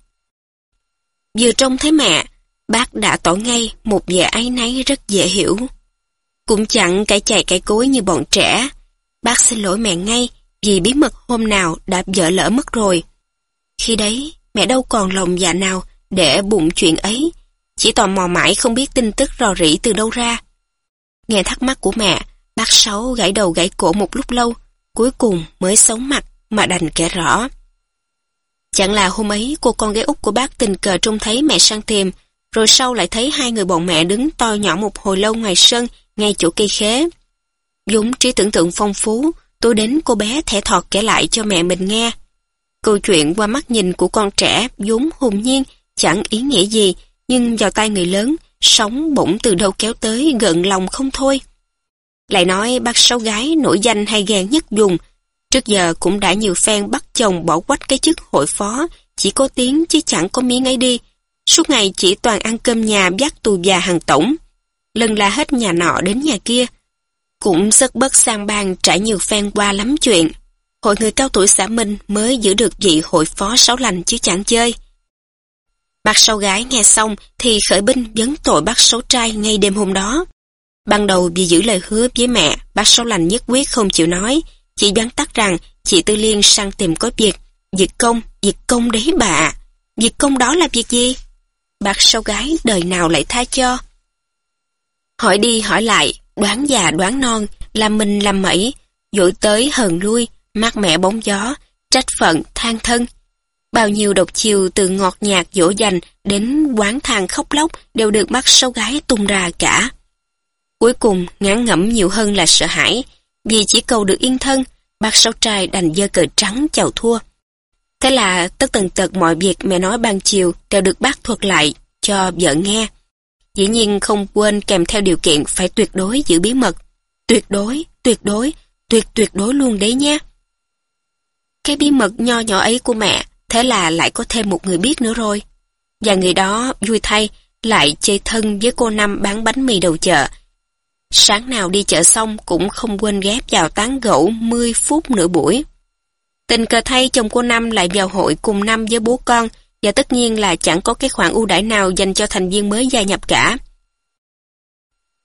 Vừa trông thấy mẹ, bác đã tỏ ngay một vẻ áy náy rất dễ hiểu. Cũng chẳng cãi chạy cãi cối như bọn trẻ. Bác xin lỗi mẹ ngay vì bí mật hôm nào đã vỡ lỡ mất rồi. Khi đấy, mẹ đâu còn lòng dạ nào để bụng chuyện ấy. Chỉ tò mò mãi không biết tin tức rò rỉ từ đâu ra. Nghe thắc mắc của mẹ, bác Sáu gãy đầu gãy cổ một lúc lâu, cuối cùng mới sống mặt mà đành kể rõ. Chẳng là hôm ấy cô con gái út của bác tình cờ trông thấy mẹ sang tìm, rồi sau lại thấy hai người bọn mẹ đứng to nhỏ một hồi lâu ngoài sân, ngay chỗ cây khế. Dũng trí tưởng tượng phong phú, tôi đến cô bé thẻ thọt kể lại cho mẹ mình nghe. Câu chuyện qua mắt nhìn của con trẻ dũng hồn nhiên, chẳng ý nghĩa gì, nhưng vào tay người lớn, sóng bỗng từ đâu kéo tới gần lòng không thôi. Lại nói bác sáu gái nổi danh hay ghen nhất dùng, Trước giờ cũng đã nhiều phen bắt chồng bỏ quách cái chức hội phó, chỉ có tiếng chứ chẳng có miếng ấy đi. Suốt ngày chỉ toàn ăn cơm nhà dắt tù già hàng tổng. Lần là hết nhà nọ đến nhà kia. Cũng rất bất sang bang trải nhiều phen qua lắm chuyện. Hội người cao tuổi xã Minh mới giữ được vị hội phó sáu lành chứ chẳng chơi. Bác sáu gái nghe xong thì khởi binh vấn tội bác sáu trai ngay đêm hôm đó. Ban đầu vì giữ lời hứa với mẹ, bác sáu lành nhất quyết không chịu nói, chị đoán tắt rằng chị Tư Liên sang tìm có việc. Việc công, việc công đấy bà Việc công đó là việc gì? Bác sâu gái đời nào lại tha cho? Hỏi đi hỏi lại, đoán già đoán non, làm mình làm mẩy, dội tới hờn lui, mát mẹ bóng gió, trách phận, than thân. Bao nhiêu độc chiều từ ngọt nhạt dỗ dành đến quán thang khóc lóc đều được bác sâu gái tung ra cả. Cuối cùng, ngán ngẩm nhiều hơn là sợ hãi, vì chỉ cầu được yên thân, bác sáu trai đành dơ cờ trắng chào thua. Thế là tất tần tật mọi việc mẹ nói ban chiều đều được bác thuật lại cho vợ nghe. Dĩ nhiên không quên kèm theo điều kiện phải tuyệt đối giữ bí mật. Tuyệt đối, tuyệt đối, tuyệt tuyệt đối luôn đấy nhé. Cái bí mật nho nhỏ ấy của mẹ, thế là lại có thêm một người biết nữa rồi. Và người đó, vui thay, lại chơi thân với cô Năm bán bánh mì đầu chợ, Sáng nào đi chợ xong cũng không quên ghép vào tán gẫu 10 phút nửa buổi. Tình cờ thay chồng cô Năm lại vào hội cùng năm với bố con và tất nhiên là chẳng có cái khoản ưu đãi nào dành cho thành viên mới gia nhập cả.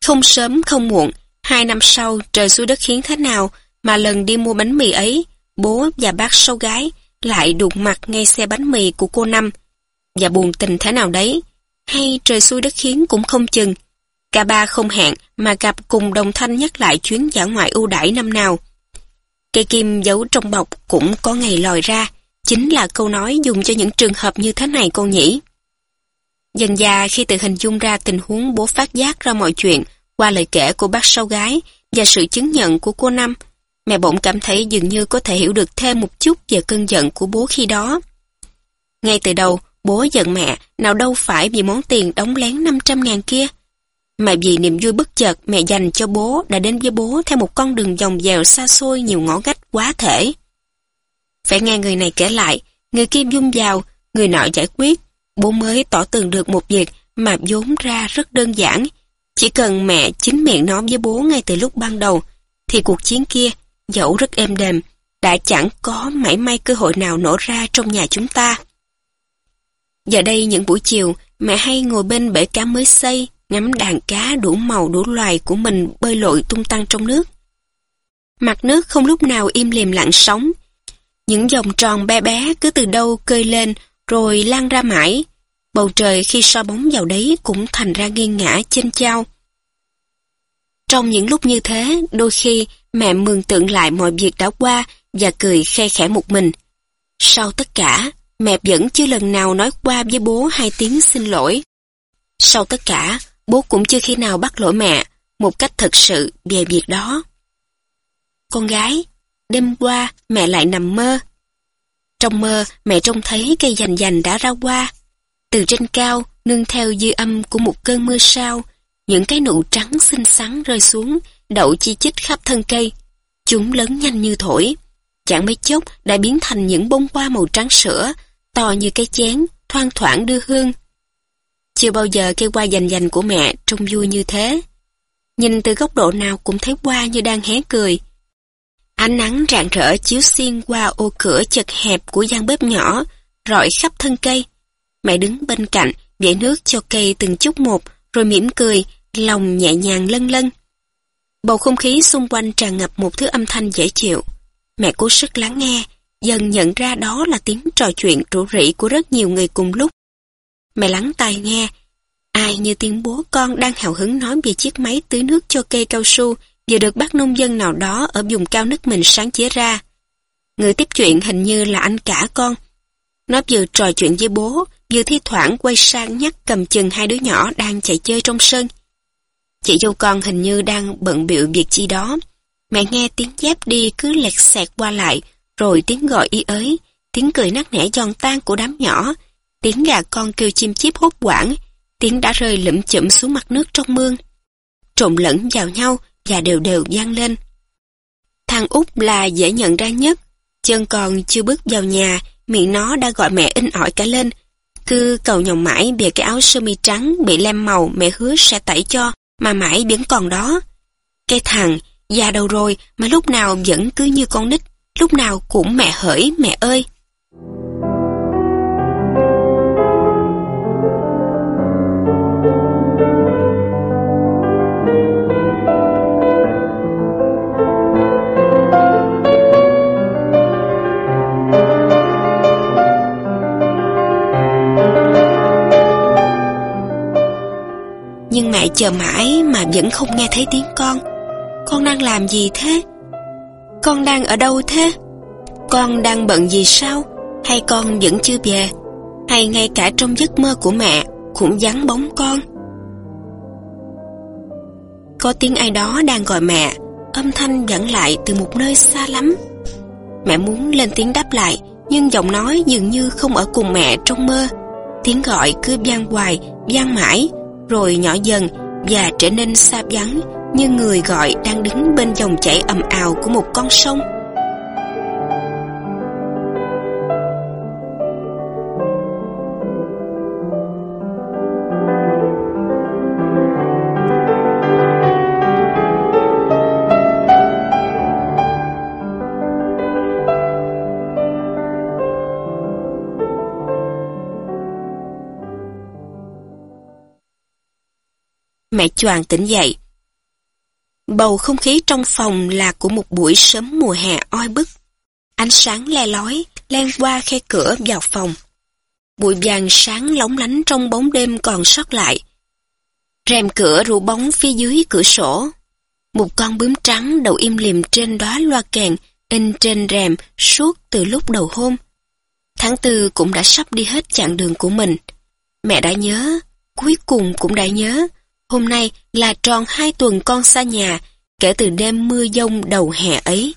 Không sớm không muộn, hai năm sau trời xuôi đất khiến thế nào mà lần đi mua bánh mì ấy, bố và bác sâu gái lại đụng mặt ngay xe bánh mì của cô Năm. Và buồn tình thế nào đấy, hay trời xuôi đất khiến cũng không chừng, Cả ba không hẹn mà gặp cùng đồng thanh nhắc lại chuyến giả ngoại ưu đãi năm nào. Cây kim giấu trong bọc cũng có ngày lòi ra, chính là câu nói dùng cho những trường hợp như thế này con nhỉ. Dần già khi tự hình dung ra tình huống bố phát giác ra mọi chuyện qua lời kể của bác sau gái và sự chứng nhận của cô Năm, mẹ bỗng cảm thấy dường như có thể hiểu được thêm một chút về cơn giận của bố khi đó. Ngay từ đầu, bố giận mẹ, nào đâu phải vì món tiền đóng lén 500 ngàn kia, mà vì niềm vui bất chợt mẹ dành cho bố đã đến với bố theo một con đường vòng dèo xa xôi nhiều ngõ ngách quá thể. Phải nghe người này kể lại, người kia dung vào, người nọ giải quyết, bố mới tỏ tường được một việc mà vốn ra rất đơn giản. Chỉ cần mẹ chính miệng nói với bố ngay từ lúc ban đầu, thì cuộc chiến kia, dẫu rất êm đềm, đã chẳng có mảy may cơ hội nào nổ ra trong nhà chúng ta. Giờ đây những buổi chiều, mẹ hay ngồi bên bể cá mới xây, ngắm đàn cá đủ màu đủ loài của mình bơi lội tung tăng trong nước. Mặt nước không lúc nào im lìm lặng sóng. Những dòng tròn bé bé cứ từ đâu cơi lên rồi lan ra mãi. Bầu trời khi so bóng vào đấy cũng thành ra nghiêng ngã trên trao. Trong những lúc như thế, đôi khi mẹ mường tượng lại mọi việc đã qua và cười khe khẽ một mình. Sau tất cả, mẹ vẫn chưa lần nào nói qua với bố hai tiếng xin lỗi. Sau tất cả, bố cũng chưa khi nào bắt lỗi mẹ một cách thật sự về việc đó. Con gái, đêm qua mẹ lại nằm mơ. Trong mơ, mẹ trông thấy cây dành dành đã ra hoa. Từ trên cao, nương theo dư âm của một cơn mưa sao, những cái nụ trắng xinh xắn rơi xuống, đậu chi chít khắp thân cây. Chúng lớn nhanh như thổi. Chẳng mấy chốc đã biến thành những bông hoa màu trắng sữa, to như cái chén, thoang thoảng đưa hương. Chưa bao giờ cây hoa dành dành của mẹ trông vui như thế. Nhìn từ góc độ nào cũng thấy hoa như đang hé cười. Ánh nắng rạng rỡ chiếu xiên qua ô cửa chật hẹp của gian bếp nhỏ, rọi khắp thân cây. Mẹ đứng bên cạnh, vẽ nước cho cây từng chút một, rồi mỉm cười, lòng nhẹ nhàng lân lân. Bầu không khí xung quanh tràn ngập một thứ âm thanh dễ chịu. Mẹ cố sức lắng nghe, dần nhận ra đó là tiếng trò chuyện rủ rỉ của rất nhiều người cùng lúc. Mẹ lắng tai nghe, ai như tiếng bố con đang hào hứng nói về chiếc máy tưới nước cho cây cao su vừa được bác nông dân nào đó ở vùng cao nước mình sáng chế ra. Người tiếp chuyện hình như là anh cả con. Nó vừa trò chuyện với bố, vừa thi thoảng quay sang nhắc cầm chừng hai đứa nhỏ đang chạy chơi trong sân. Chị dâu con hình như đang bận biểu việc chi đó. Mẹ nghe tiếng dép đi cứ lẹt xẹt qua lại, rồi tiếng gọi y ới, tiếng cười nắc nẻ giòn tan của đám nhỏ, tiếng gà con kêu chim chíp hốt quảng, tiếng đã rơi lụm chụm xuống mặt nước trong mương. Trộn lẫn vào nhau và đều đều vang lên. Thằng út là dễ nhận ra nhất, chân còn chưa bước vào nhà, miệng nó đã gọi mẹ in ỏi cả lên. Cứ cầu nhồng mãi về cái áo sơ mi trắng bị lem màu mẹ hứa sẽ tẩy cho, mà mãi vẫn còn đó. Cái thằng, già đâu rồi mà lúc nào vẫn cứ như con nít, lúc nào cũng mẹ hỡi mẹ ơi. Chờ mãi mà vẫn không nghe thấy tiếng con. Con đang làm gì thế? Con đang ở đâu thế? Con đang bận gì sao? Hay con vẫn chưa về? Hay ngay cả trong giấc mơ của mẹ cũng vắng bóng con? Có tiếng ai đó đang gọi mẹ, âm thanh vẳng lại từ một nơi xa lắm. Mẹ muốn lên tiếng đáp lại, nhưng giọng nói dường như không ở cùng mẹ trong mơ. Tiếng gọi cứ vang hoài, vang mãi, rồi nhỏ dần và trở nên xa vắng như người gọi đang đứng bên dòng chảy ầm ào của một con sông. Mẹ choàng tỉnh dậy. Bầu không khí trong phòng là của một buổi sớm mùa hè oi bức. Ánh sáng le lói, len qua khe cửa vào phòng. Bụi vàng sáng lóng lánh trong bóng đêm còn sót lại. Rèm cửa rụ bóng phía dưới cửa sổ. Một con bướm trắng đầu im lìm trên đóa loa kèn in trên rèm suốt từ lúc đầu hôm. Tháng tư cũng đã sắp đi hết chặng đường của mình. Mẹ đã nhớ, cuối cùng cũng đã nhớ, Hôm nay là tròn hai tuần con xa nhà, kể từ đêm mưa dông đầu hè ấy.